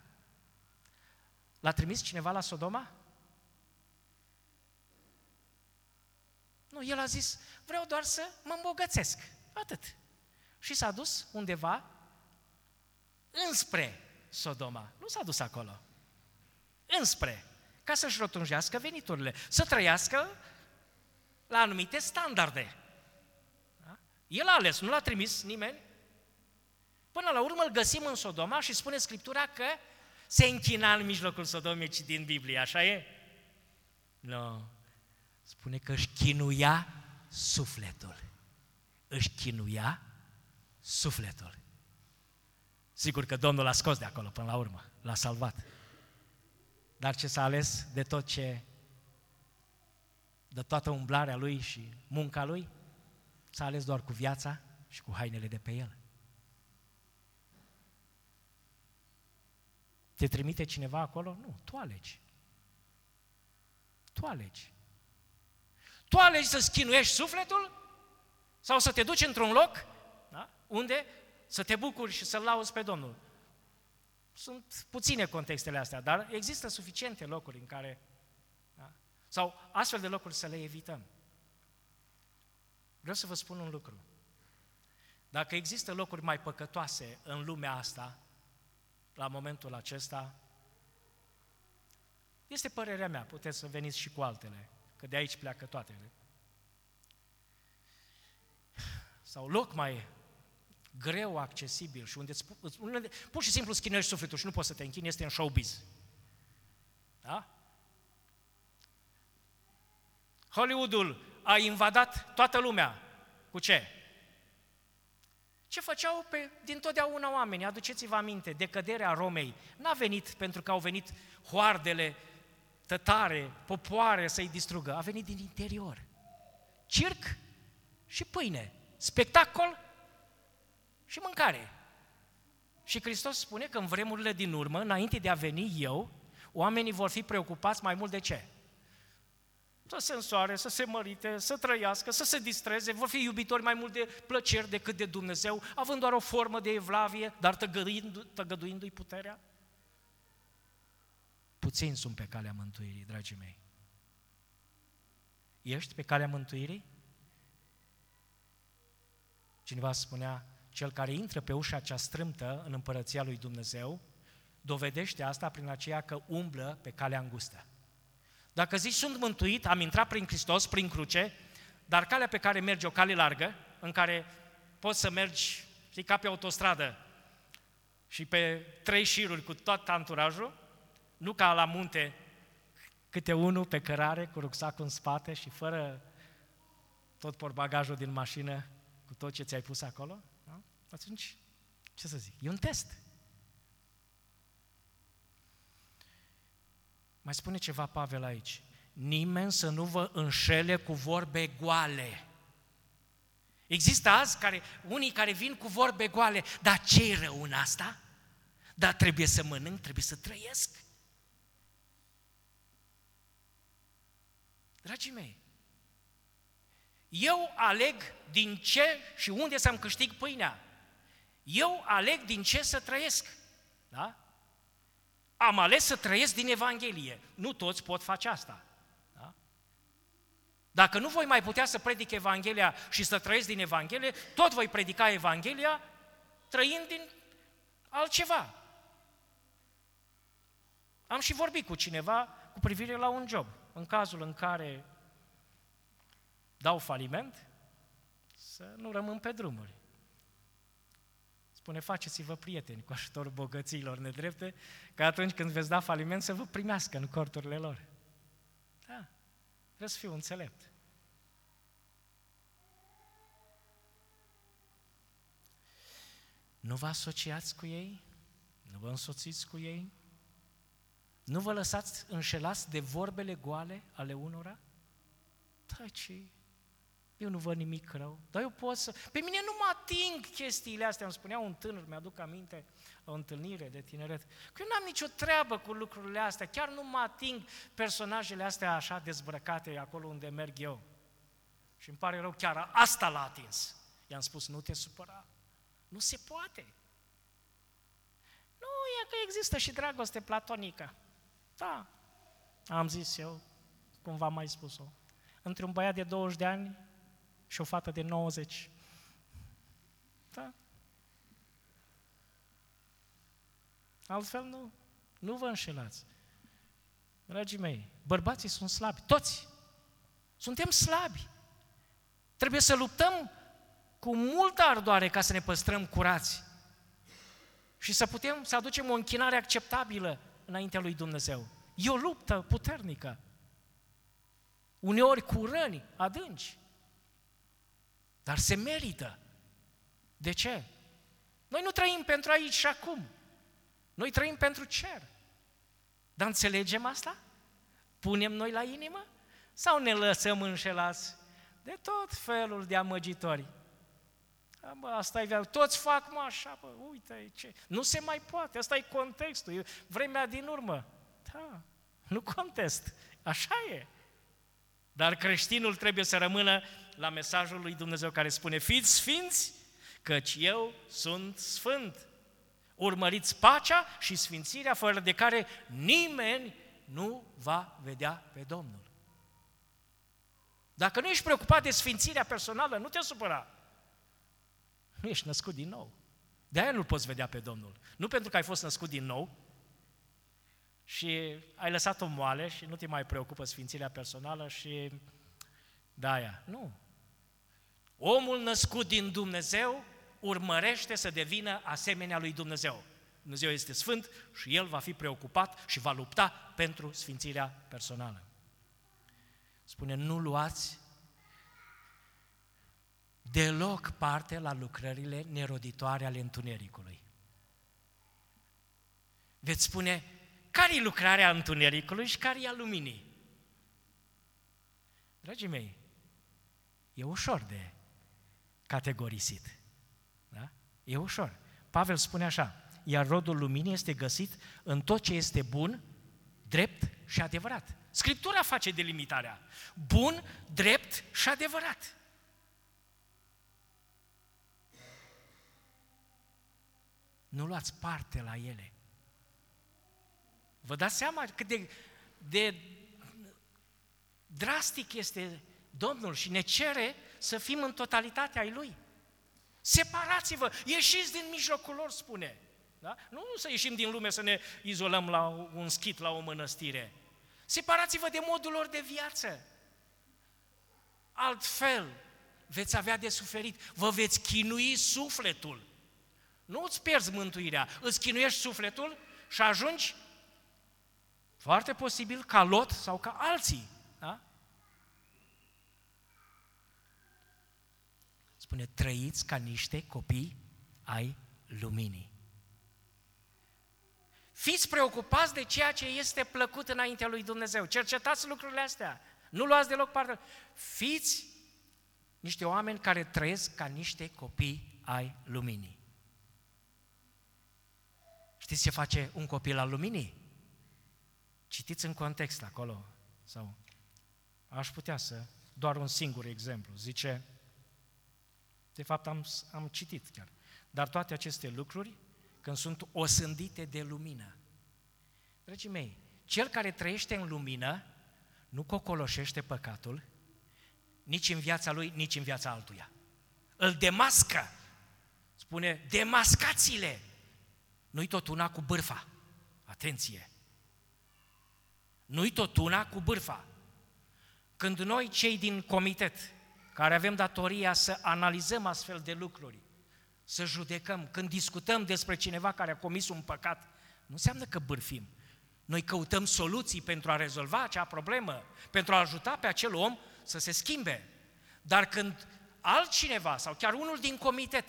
L-a trimis cineva la Sodoma? Nu, el a zis, vreau doar să mă îmbogățesc. Atât. Și s-a dus undeva înspre Sodoma. Nu s-a dus acolo. Înspre. Ca să-și rotunjească veniturile. Să trăiască la anumite standarde. Da? El a ales, nu l-a trimis nimeni. Până la urmă îl găsim în Sodoma și spune Scriptura că se închina în mijlocul Sodomei din Biblie, așa e? Nu. No. Spune că își chinuia sufletul. Își chinuia sufletul. Sigur că Domnul l-a scos de acolo până la urmă, l-a salvat. Dar ce s-a ales de tot ce, de toată umblarea lui și munca lui, s-a ales doar cu viața și cu hainele de pe el. Te trimite cineva acolo? Nu, tu alegi. Tu alegi. Tu alegi să schinuiești sufletul sau să te duci într-un loc da? unde să te bucuri și să-L lauzi pe Domnul. Sunt puține contextele astea, dar există suficiente locuri în care, da? sau astfel de locuri să le evităm. Vreau să vă spun un lucru. Dacă există locuri mai păcătoase în lumea asta, la momentul acesta, este părerea mea, puteți să veniți și cu altele, că de aici pleacă toate. Sau loc mai greu accesibil și unde, unde pur și simplu schinești sufletul și nu poți să te închini, este în showbiz. Da? Hollywoodul a invadat toată lumea. Cu ce? Ce făceau pe, din totdeauna oamenii? Aduceți-vă aminte, decăderea Romei n-a venit pentru că au venit hoardele tătare, popoare să-i distrugă. A venit din interior. Circ și pâine. Spectacol și mâncare. Și Hristos spune că în vremurile din urmă, înainte de a veni eu, oamenii vor fi preocupați mai mult de ce? Să se însoare, să se mărite, să trăiască, să se distreze, vor fi iubitori mai mult de plăceri decât de Dumnezeu, având doar o formă de evlavie, dar tăgăduindu- tăgăduindu-i puterea. Puțini sunt pe calea mântuirii, dragii mei. Ești pe calea mântuirii? Cineva spunea, cel care intră pe ușa cea strâmtă în împărăția lui Dumnezeu, dovedește asta prin aceea că umblă pe calea îngustă. Dacă zici sunt mântuit, am intrat prin Hristos, prin cruce, dar calea pe care mergi o cale largă, în care poți să mergi, știi, ca pe autostradă și pe trei șiruri cu tot anturajul, nu ca la munte, câte unul pe cărare, cu rucsacul în spate și fără tot porbagajul din mașină, cu tot ce ți-ai pus acolo, da? atunci, ce să zic, e un test. Mai spune ceva Pavel aici. Nimeni să nu vă înșele cu vorbe goale. Există azi care, unii care vin cu vorbe goale, dar ce e rău în asta? Dar trebuie să mănânc, trebuie să trăiesc. Dragii mei, eu aleg din ce și unde să-mi câștig pâinea. Eu aleg din ce să trăiesc. Da? Am ales să trăiesc din Evanghelie. Nu toți pot face asta. Da? Dacă nu voi mai putea să predic Evanghelia și să trăiesc din Evanghelie, tot voi predica Evanghelia trăind din altceva. Am și vorbit cu cineva cu privire la un job. În cazul în care dau faliment, să nu rămân pe drumuri. Spune, faceți-vă prieteni cu ajutorul bogăților nedrepte, ca atunci când veți da faliment să vă primească în corturile lor. Da, trebuie să fiu înțelept. Nu vă asociați cu ei? Nu vă însoțiți cu ei? Nu vă lăsați înșelați de vorbele goale ale unora? Da, ce eu nu văd nimic rău, dar eu pot să... Pe mine nu mă ating chestiile astea, îmi spunea un tânăr, mi-aduc aminte, la o întâlnire de tineret, că eu n-am nicio treabă cu lucrurile astea, chiar nu mă ating personajele astea așa dezbrăcate acolo unde merg eu. Și îmi pare rău, chiar asta l-a atins. I-am spus, nu te supăra, nu se poate. Nu, e că există și dragoste platonică. Da, am zis eu, cum v-am mai spus-o. între un băiat de 20 de ani și o fată de 90. Da? Altfel nu, nu vă înșelați. Dragii mei, bărbații sunt slabi, toți. Suntem slabi. Trebuie să luptăm cu multă ardoare ca să ne păstrăm curați și să putem să aducem o închinare acceptabilă înaintea lui Dumnezeu. E o luptă puternică. Uneori cu răni adânci. Dar se merită. De ce? Noi nu trăim pentru aici și acum. Noi trăim pentru cer. Dar înțelegem asta? Punem noi la inimă? Sau ne lăsăm înșelați de tot felul de amăgitori? Bă, asta e Toți fac mă așa, bă, uite ce. Nu se mai poate, asta e contextul, e vremea din urmă. Da, nu contest, așa e. Dar creștinul trebuie să rămână la mesajul lui Dumnezeu care spune, fiți sfinți, căci eu sunt sfânt. Urmăriți pacea și sfințirea fără de care nimeni nu va vedea pe Domnul. Dacă nu ești preocupat de sfințirea personală, nu te supăra. Nu ești născut din nou. De aia nu poți vedea pe Domnul. Nu pentru că ai fost născut din nou și ai lăsat-o moale și nu te mai preocupă sfințirea personală și de aia. Nu. Omul născut din Dumnezeu urmărește să devină asemenea lui Dumnezeu. Dumnezeu este sfânt și El va fi preocupat și va lupta pentru sfințirea personală. Spune, nu luați deloc parte la lucrările neroditoare ale întunericului. Veți spune, care e lucrarea întunericului și care e a luminii? Dragii mei, e ușor de categorisit. Da? E ușor. Pavel spune așa, iar rodul luminii este găsit în tot ce este bun, drept și adevărat. Scriptura face delimitarea. Bun, drept și adevărat. Nu luați parte la ele. Vă dați seama cât de, de drastic este Domnul și ne cere să fim în totalitatea ai Lui. Separați-vă, ieșiți din mijlocul lor, spune. Da? Nu, nu să ieșim din lume să ne izolăm la un schit, la o mănăstire. Separați-vă de modul lor de viață. Altfel, veți avea de suferit, vă veți chinui sufletul. Nu îți pierzi mântuirea, îți chinuiești sufletul și ajungi foarte posibil ca Lot sau ca alții. Da? Spune, trăiți ca niște copii ai luminii. Fiți preocupați de ceea ce este plăcut înaintea lui Dumnezeu. Cercetați lucrurile astea. Nu luați deloc parte. Fiți niște oameni care trăiesc ca niște copii ai luminii. Știți ce face un copil al luminii? Citiți în context acolo. Sau aș putea să, doar un singur exemplu. Zice, de fapt am, am citit chiar. Dar toate aceste lucruri, când sunt osândite de lumină. Dragii mei, cel care trăiește în lumină nu cocoloșește păcatul, nici în viața lui, nici în viața altuia. Îl demască. Spune, demascați-le. Nu-i tot una cu bârfa. Atenție! Nu-i tot una cu bârfa. Când noi, cei din comitet, care avem datoria să analizăm astfel de lucruri, să judecăm, când discutăm despre cineva care a comis un păcat, nu înseamnă că bârfim. Noi căutăm soluții pentru a rezolva acea problemă, pentru a ajuta pe acel om să se schimbe. Dar când altcineva sau chiar unul din comitet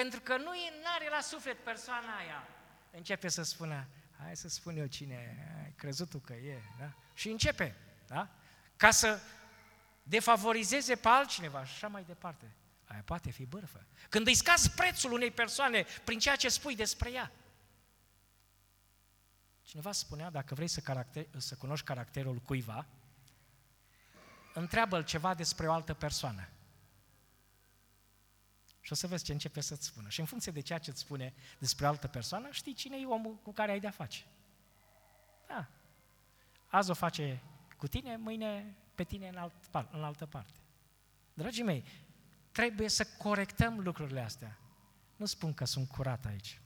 pentru că nu are la suflet persoana aia. Începe să spună, hai să spun eu cine ai crezut tu că e, da? Și începe, da? Ca să defavorizeze pe altcineva și așa mai departe. Aia poate fi bârfă. Când îi scazi prețul unei persoane prin ceea ce spui despre ea. Cineva spunea, dacă vrei să, caracter, să cunoști caracterul cuiva, întreabă-l ceva despre o altă persoană. Și o să vezi ce începe să-ți spună. Și în funcție de ceea ce îți spune despre altă persoană, știi cine e omul cu care ai de-a face. Da. Azi o face cu tine, mâine pe tine în, alt, în altă parte. Dragii mei, trebuie să corectăm lucrurile astea. Nu spun că sunt curat aici.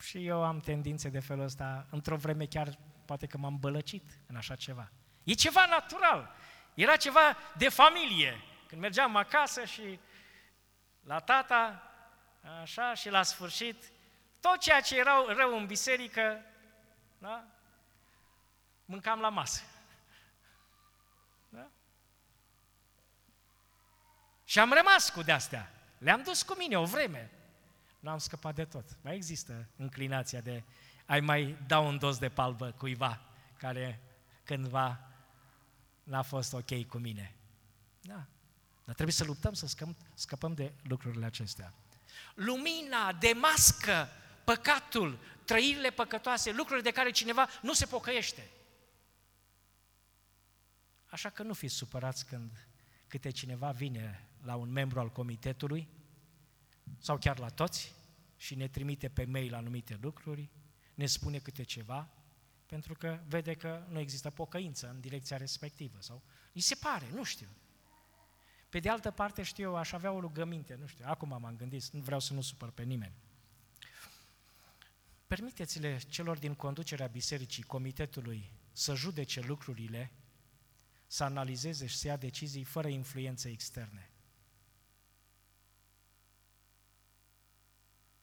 Și eu am tendințe de felul ăsta, într-o vreme chiar poate că m-am bălăcit în așa ceva. E ceva natural. Era ceva de familie. Când mergeam acasă și la tata, așa, și la sfârșit, tot ceea ce era rău în biserică, da? mâncam la masă. Da? Și am rămas cu de-astea. Le-am dus cu mine o vreme. Nu am scăpat de tot. Mai există înclinația de ai mai da un dos de palbă cuiva care cândva n-a fost ok cu mine. Da. Dar trebuie să luptăm să scăpăm, scăpăm de lucrurile acestea. Lumina demască păcatul, trăirile păcătoase, lucruri de care cineva nu se pocăiește. Așa că nu fiți supărați când câte cineva vine la un membru al comitetului sau chiar la toți și ne trimite pe mail anumite lucruri, ne spune câte ceva, pentru că vede că nu există pocăință în direcția respectivă sau îi se pare, nu știu. Pe de altă parte, știu eu, aș avea o rugăminte, nu știu, acum m-am gândit, nu vreau să nu supăr pe nimeni. Permiteți-le celor din conducerea bisericii, comitetului, să judece lucrurile, să analizeze și să ia decizii fără influențe externe.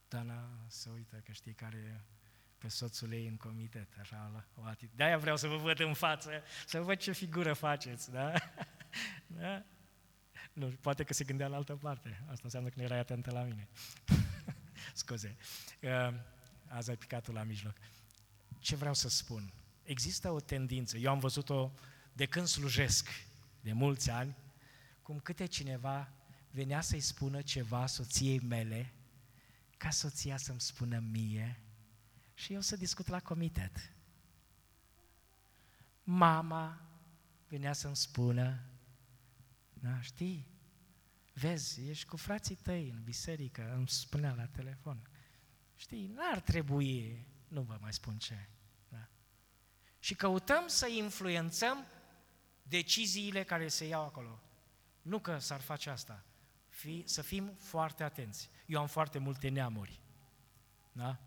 Dana se uită că știi care e pe soțul ei în comitet, așa, o atitudine. De-aia vreau să vă văd în față, să văd ce figură faceți, da? da? Nu, poate că se gândea la altă parte. Asta înseamnă că nu erai atentă la mine. Scuze. Uh, azi ai picatul la mijloc. Ce vreau să spun? Există o tendință, eu am văzut-o de când slujesc, de mulți ani, cum câte cineva venea să-i spună ceva soției mele, ca soția să-mi spună mie și eu să discut la comitet. Mama venea să-mi spună, da, știi, vezi, ești cu frații tăi în biserică, îmi spunea la telefon. Știi, n-ar trebui, nu vă mai spun ce. Da? Și căutăm să influențăm deciziile care se iau acolo. Nu că s-ar face asta. Fi, să fim foarte atenți. Eu am foarte multe neamuri. Da?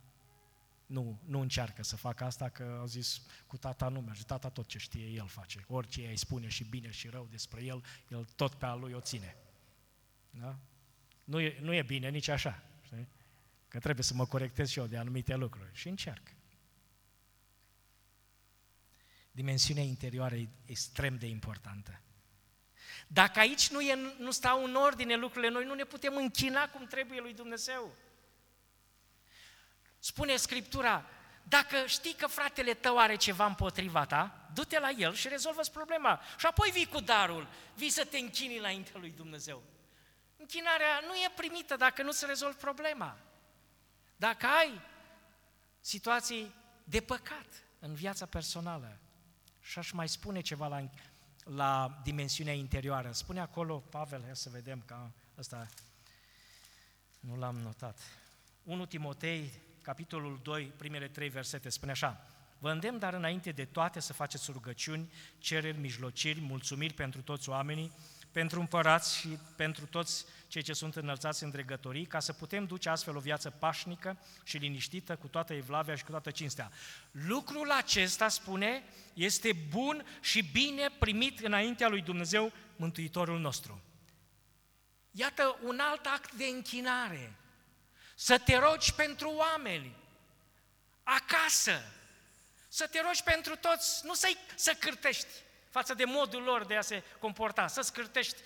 Nu, nu încearcă să facă asta, că au zis cu tata nu merge, tata tot ce știe el face. Orice îi spune și bine și rău despre el, el tot pe a lui o ține. Da? Nu e, nu e bine nici așa. Știi? Că trebuie să mă corectez și eu de anumite lucruri. Și încerc. Dimensiunea interioară e extrem de importantă. Dacă aici nu, e, nu stau în ordine lucrurile, noi nu ne putem închina cum trebuie lui Dumnezeu. Spune Scriptura, dacă știi că fratele tău are ceva împotriva ta, du-te la el și rezolvă problema. Și apoi vii cu darul, vii să te închini înaintea lui Dumnezeu. Închinarea nu e primită dacă nu se rezolvă problema. Dacă ai situații de păcat în viața personală, și aș mai spune ceva la, la dimensiunea interioară. Spune acolo, Pavel, hai să vedem că ăsta nu l-am notat. 1 Timotei, capitolul 2, primele trei versete, spune așa, Vă îndemn dar înainte de toate să faceți rugăciuni, cereri, mijlociri, mulțumiri pentru toți oamenii, pentru împărați și pentru toți cei ce sunt înălțați în dregătorii, ca să putem duce astfel o viață pașnică și liniștită, cu toată evlavia și cu toată cinstea. Lucrul acesta, spune, este bun și bine primit înaintea lui Dumnezeu, Mântuitorul nostru. Iată un alt act de închinare. Să te rogi pentru oameni, acasă, să te rogi pentru toți, nu să-i să cârtești față de modul lor de a se comporta, să scârtești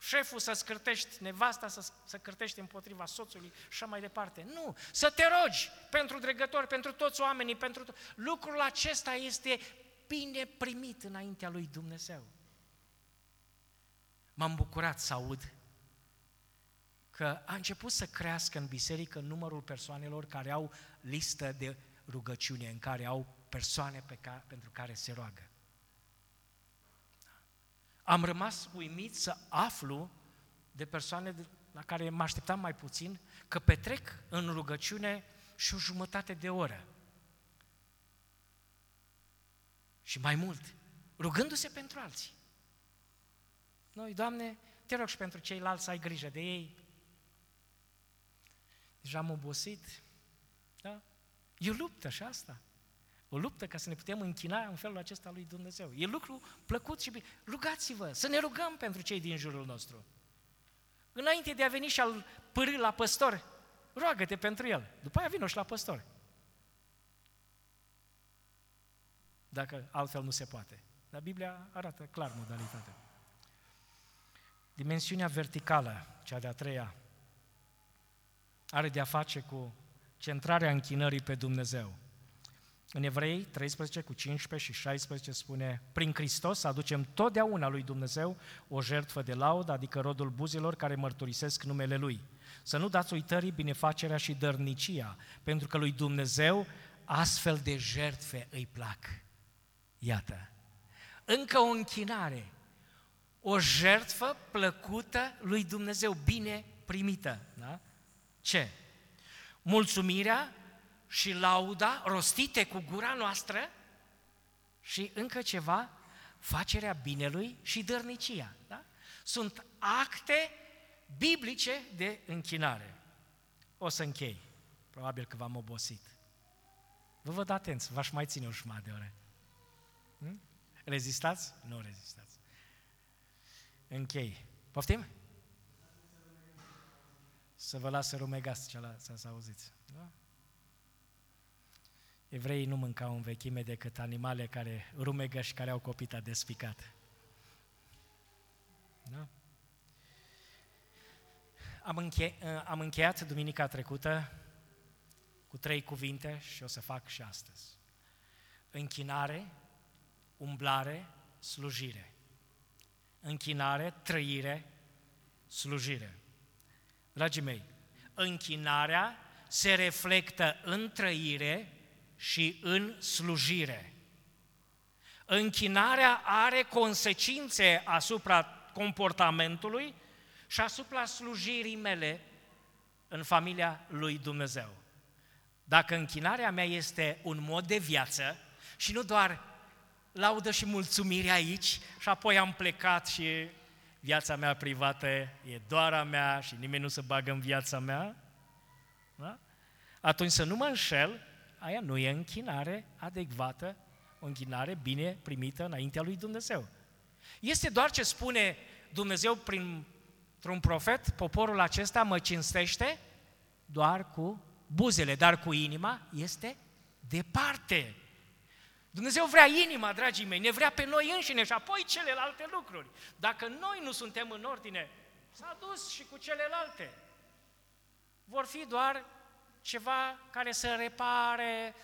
șeful, să scârtești nevasta, să, să cârtești împotriva soțului și așa mai departe. Nu, să te rogi pentru dregători, pentru toți oamenii, pentru to- lucrul acesta este bine primit înaintea lui Dumnezeu. M-am bucurat să aud că a început să crească în biserică numărul persoanelor care au listă de rugăciune, în care au persoane pe care, pentru care se roagă. Am rămas uimit să aflu de persoane la care mă așteptam mai puțin, că petrec în rugăciune și o jumătate de oră. Și mai mult, rugându-se pentru alții. Noi, Doamne, te rog și pentru ceilalți să ai grijă de ei. Deja am obosit. Da? E o luptă și asta. O luptă ca să ne putem închina în felul acesta lui Dumnezeu. E lucru plăcut și bine. Rugați-vă, să ne rugăm pentru cei din jurul nostru. Înainte de a veni și al pârâ la păstor, roagă-te pentru el. După aia vină și la păstor. Dacă altfel nu se poate. Dar Biblia arată clar modalitatea. Dimensiunea verticală, cea de-a treia, are de-a face cu centrarea închinării pe Dumnezeu. În Evrei 13 cu 15 și 16 spune Prin Hristos aducem totdeauna lui Dumnezeu o jertfă de laudă, adică rodul buzilor care mărturisesc numele Lui. Să nu dați uitării binefacerea și dărnicia, pentru că lui Dumnezeu astfel de jertfe îi plac. Iată, încă o închinare, o jertfă plăcută lui Dumnezeu, bine primită. Da? Ce? Mulțumirea și lauda rostite cu gura noastră și încă ceva, facerea binelui și dărnicia. Da? Sunt acte biblice de închinare. O să închei. Probabil că v-am obosit. Vă văd atenți, v-aș mai ține o jumătate de ore. Hm? Rezistați? Nu rezistați. Închei. Poftim? Să vă las să rumegați ce să auziți. Da? Evreii nu mâncau în vechime decât animale care rumegă și care au copita despicat. Da? Am, înche- am încheiat duminica trecută cu trei cuvinte și o să fac și astăzi. Închinare, umblare, slujire. Închinare, trăire, slujire. Dragii mei, închinarea se reflectă în trăire și în slujire. Închinarea are consecințe asupra comportamentului și asupra slujirii mele în familia lui Dumnezeu. Dacă închinarea mea este un mod de viață și nu doar laudă și mulțumire aici și apoi am plecat și viața mea privată e doar a mea și nimeni nu se bagă în viața mea, da? atunci să nu mă înșel, aia nu e închinare adecvată, o închinare bine primită înaintea lui Dumnezeu. Este doar ce spune Dumnezeu prin un profet, poporul acesta mă cinstește doar cu buzele, dar cu inima este departe. Dumnezeu vrea inima, dragii mei, ne vrea pe noi înșine și apoi celelalte lucruri. Dacă noi nu suntem în ordine, s-a dus și cu celelalte. Vor fi doar ceva care să repare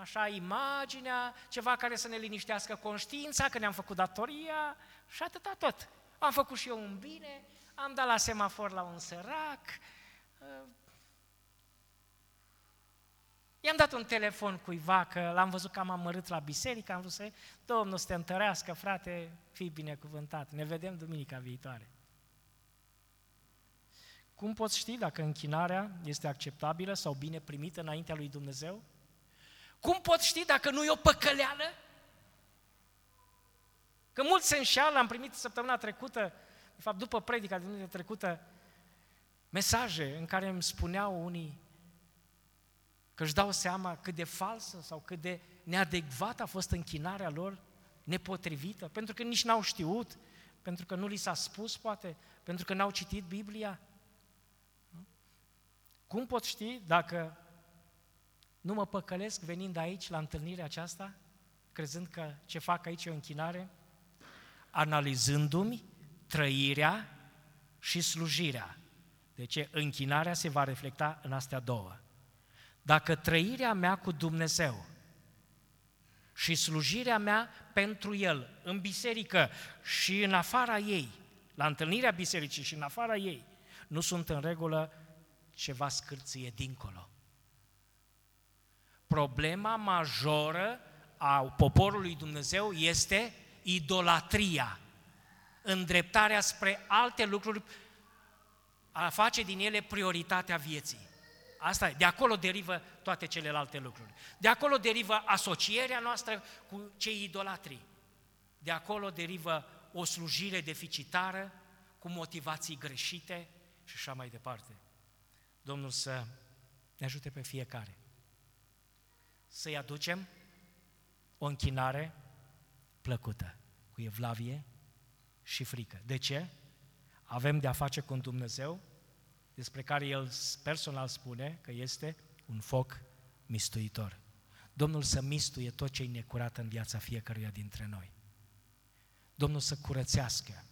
așa imaginea, ceva care să ne liniștească conștiința, că ne-am făcut datoria și atâta tot. Am făcut și eu un bine, am dat la semafor la un sărac, I-am dat un telefon cuiva că l-am văzut că am amărât la biserică, am vrut să Domnul să te întărească, frate, fii binecuvântat. Ne vedem duminica viitoare. Cum poți ști dacă închinarea este acceptabilă sau bine primită înaintea lui Dumnezeu? Cum poți ști dacă nu e o păcăleală? Că mulți se înșeală, am primit săptămâna trecută, de fapt după predica de duminica trecută, mesaje în care îmi spuneau unii că își dau seama cât de falsă sau cât de neadecvată a fost închinarea lor, nepotrivită, pentru că nici n-au știut, pentru că nu li s-a spus, poate, pentru că n-au citit Biblia. Cum pot ști dacă nu mă păcălesc venind aici la întâlnirea aceasta, crezând că ce fac aici e o închinare? Analizându-mi trăirea și slujirea. Deci închinarea se va reflecta în astea două. Dacă trăirea mea cu Dumnezeu și slujirea mea pentru El, în biserică și în afara ei, la întâlnirea bisericii și în afara ei, nu sunt în regulă, ceva scârție dincolo. Problema majoră a poporului Dumnezeu este idolatria, îndreptarea spre alte lucruri, a face din ele prioritatea vieții. Asta e, de acolo derivă toate celelalte lucruri. De acolo derivă asocierea noastră cu cei idolatri. De acolo derivă o slujire deficitară, cu motivații greșite și așa mai departe. Domnul să ne ajute pe fiecare. Să-i aducem o închinare plăcută, cu evlavie și frică. De ce? Avem de-a face cu un Dumnezeu despre care El personal spune că este un foc mistuitor. Domnul să mistuie tot ce e necurat în viața fiecăruia dintre noi. Domnul să curățească.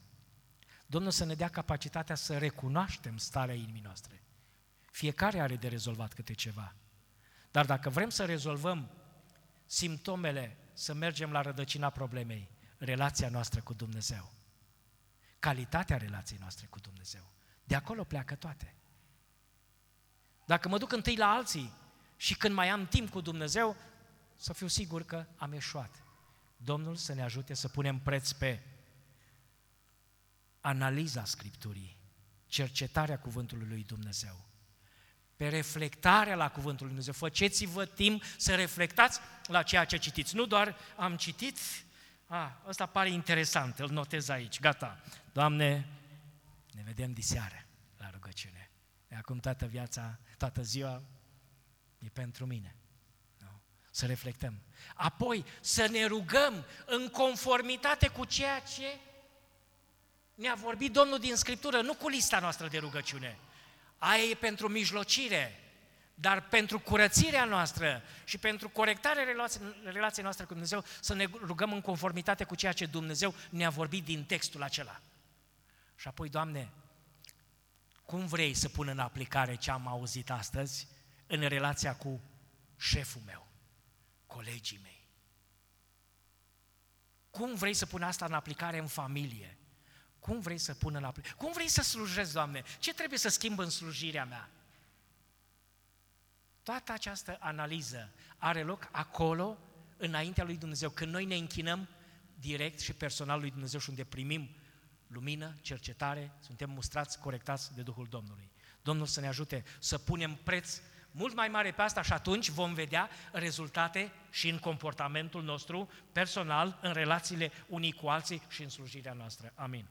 Domnul să ne dea capacitatea să recunoaștem starea inimii noastre. Fiecare are de rezolvat câte ceva. Dar dacă vrem să rezolvăm simptomele, să mergem la rădăcina problemei, relația noastră cu Dumnezeu. Calitatea relației noastre cu Dumnezeu. De acolo pleacă toate. Dacă mă duc întâi la alții și când mai am timp cu Dumnezeu, să fiu sigur că am eșuat. Domnul să ne ajute să punem preț pe analiza Scripturii, cercetarea Cuvântului lui Dumnezeu, pe reflectarea la Cuvântul lui Dumnezeu. Făceți-vă timp să reflectați la ceea ce citiți. Nu doar am citit, a, ăsta pare interesant, îl notez aici, gata. Doamne, ne vedem diseară la rugăciune. De acum toată viața, toată ziua e pentru mine. Nu? Să reflectăm. Apoi să ne rugăm în conformitate cu ceea ce ne-a vorbit Domnul din Scriptură, nu cu lista noastră de rugăciune. Aia e pentru mijlocire, dar pentru curățirea noastră și pentru corectarea relației noastre cu Dumnezeu, să ne rugăm în conformitate cu ceea ce Dumnezeu ne-a vorbit din textul acela. Și apoi, Doamne, cum vrei să pun în aplicare ce am auzit astăzi în relația cu șeful meu, colegii mei? Cum vrei să pun asta în aplicare în familie? Cum vrei să pun în aplicare? Cum vrei să slujezi, Doamne? Ce trebuie să schimb în slujirea mea? Toată această analiză are loc acolo, înaintea lui Dumnezeu, când noi ne închinăm direct și personal lui Dumnezeu și unde primim lumină, cercetare, suntem mustrați, corectați de Duhul Domnului. Domnul să ne ajute să punem preț mult mai mare pe asta și atunci vom vedea rezultate și în comportamentul nostru personal, în relațiile unii cu alții și în slujirea noastră. Amin.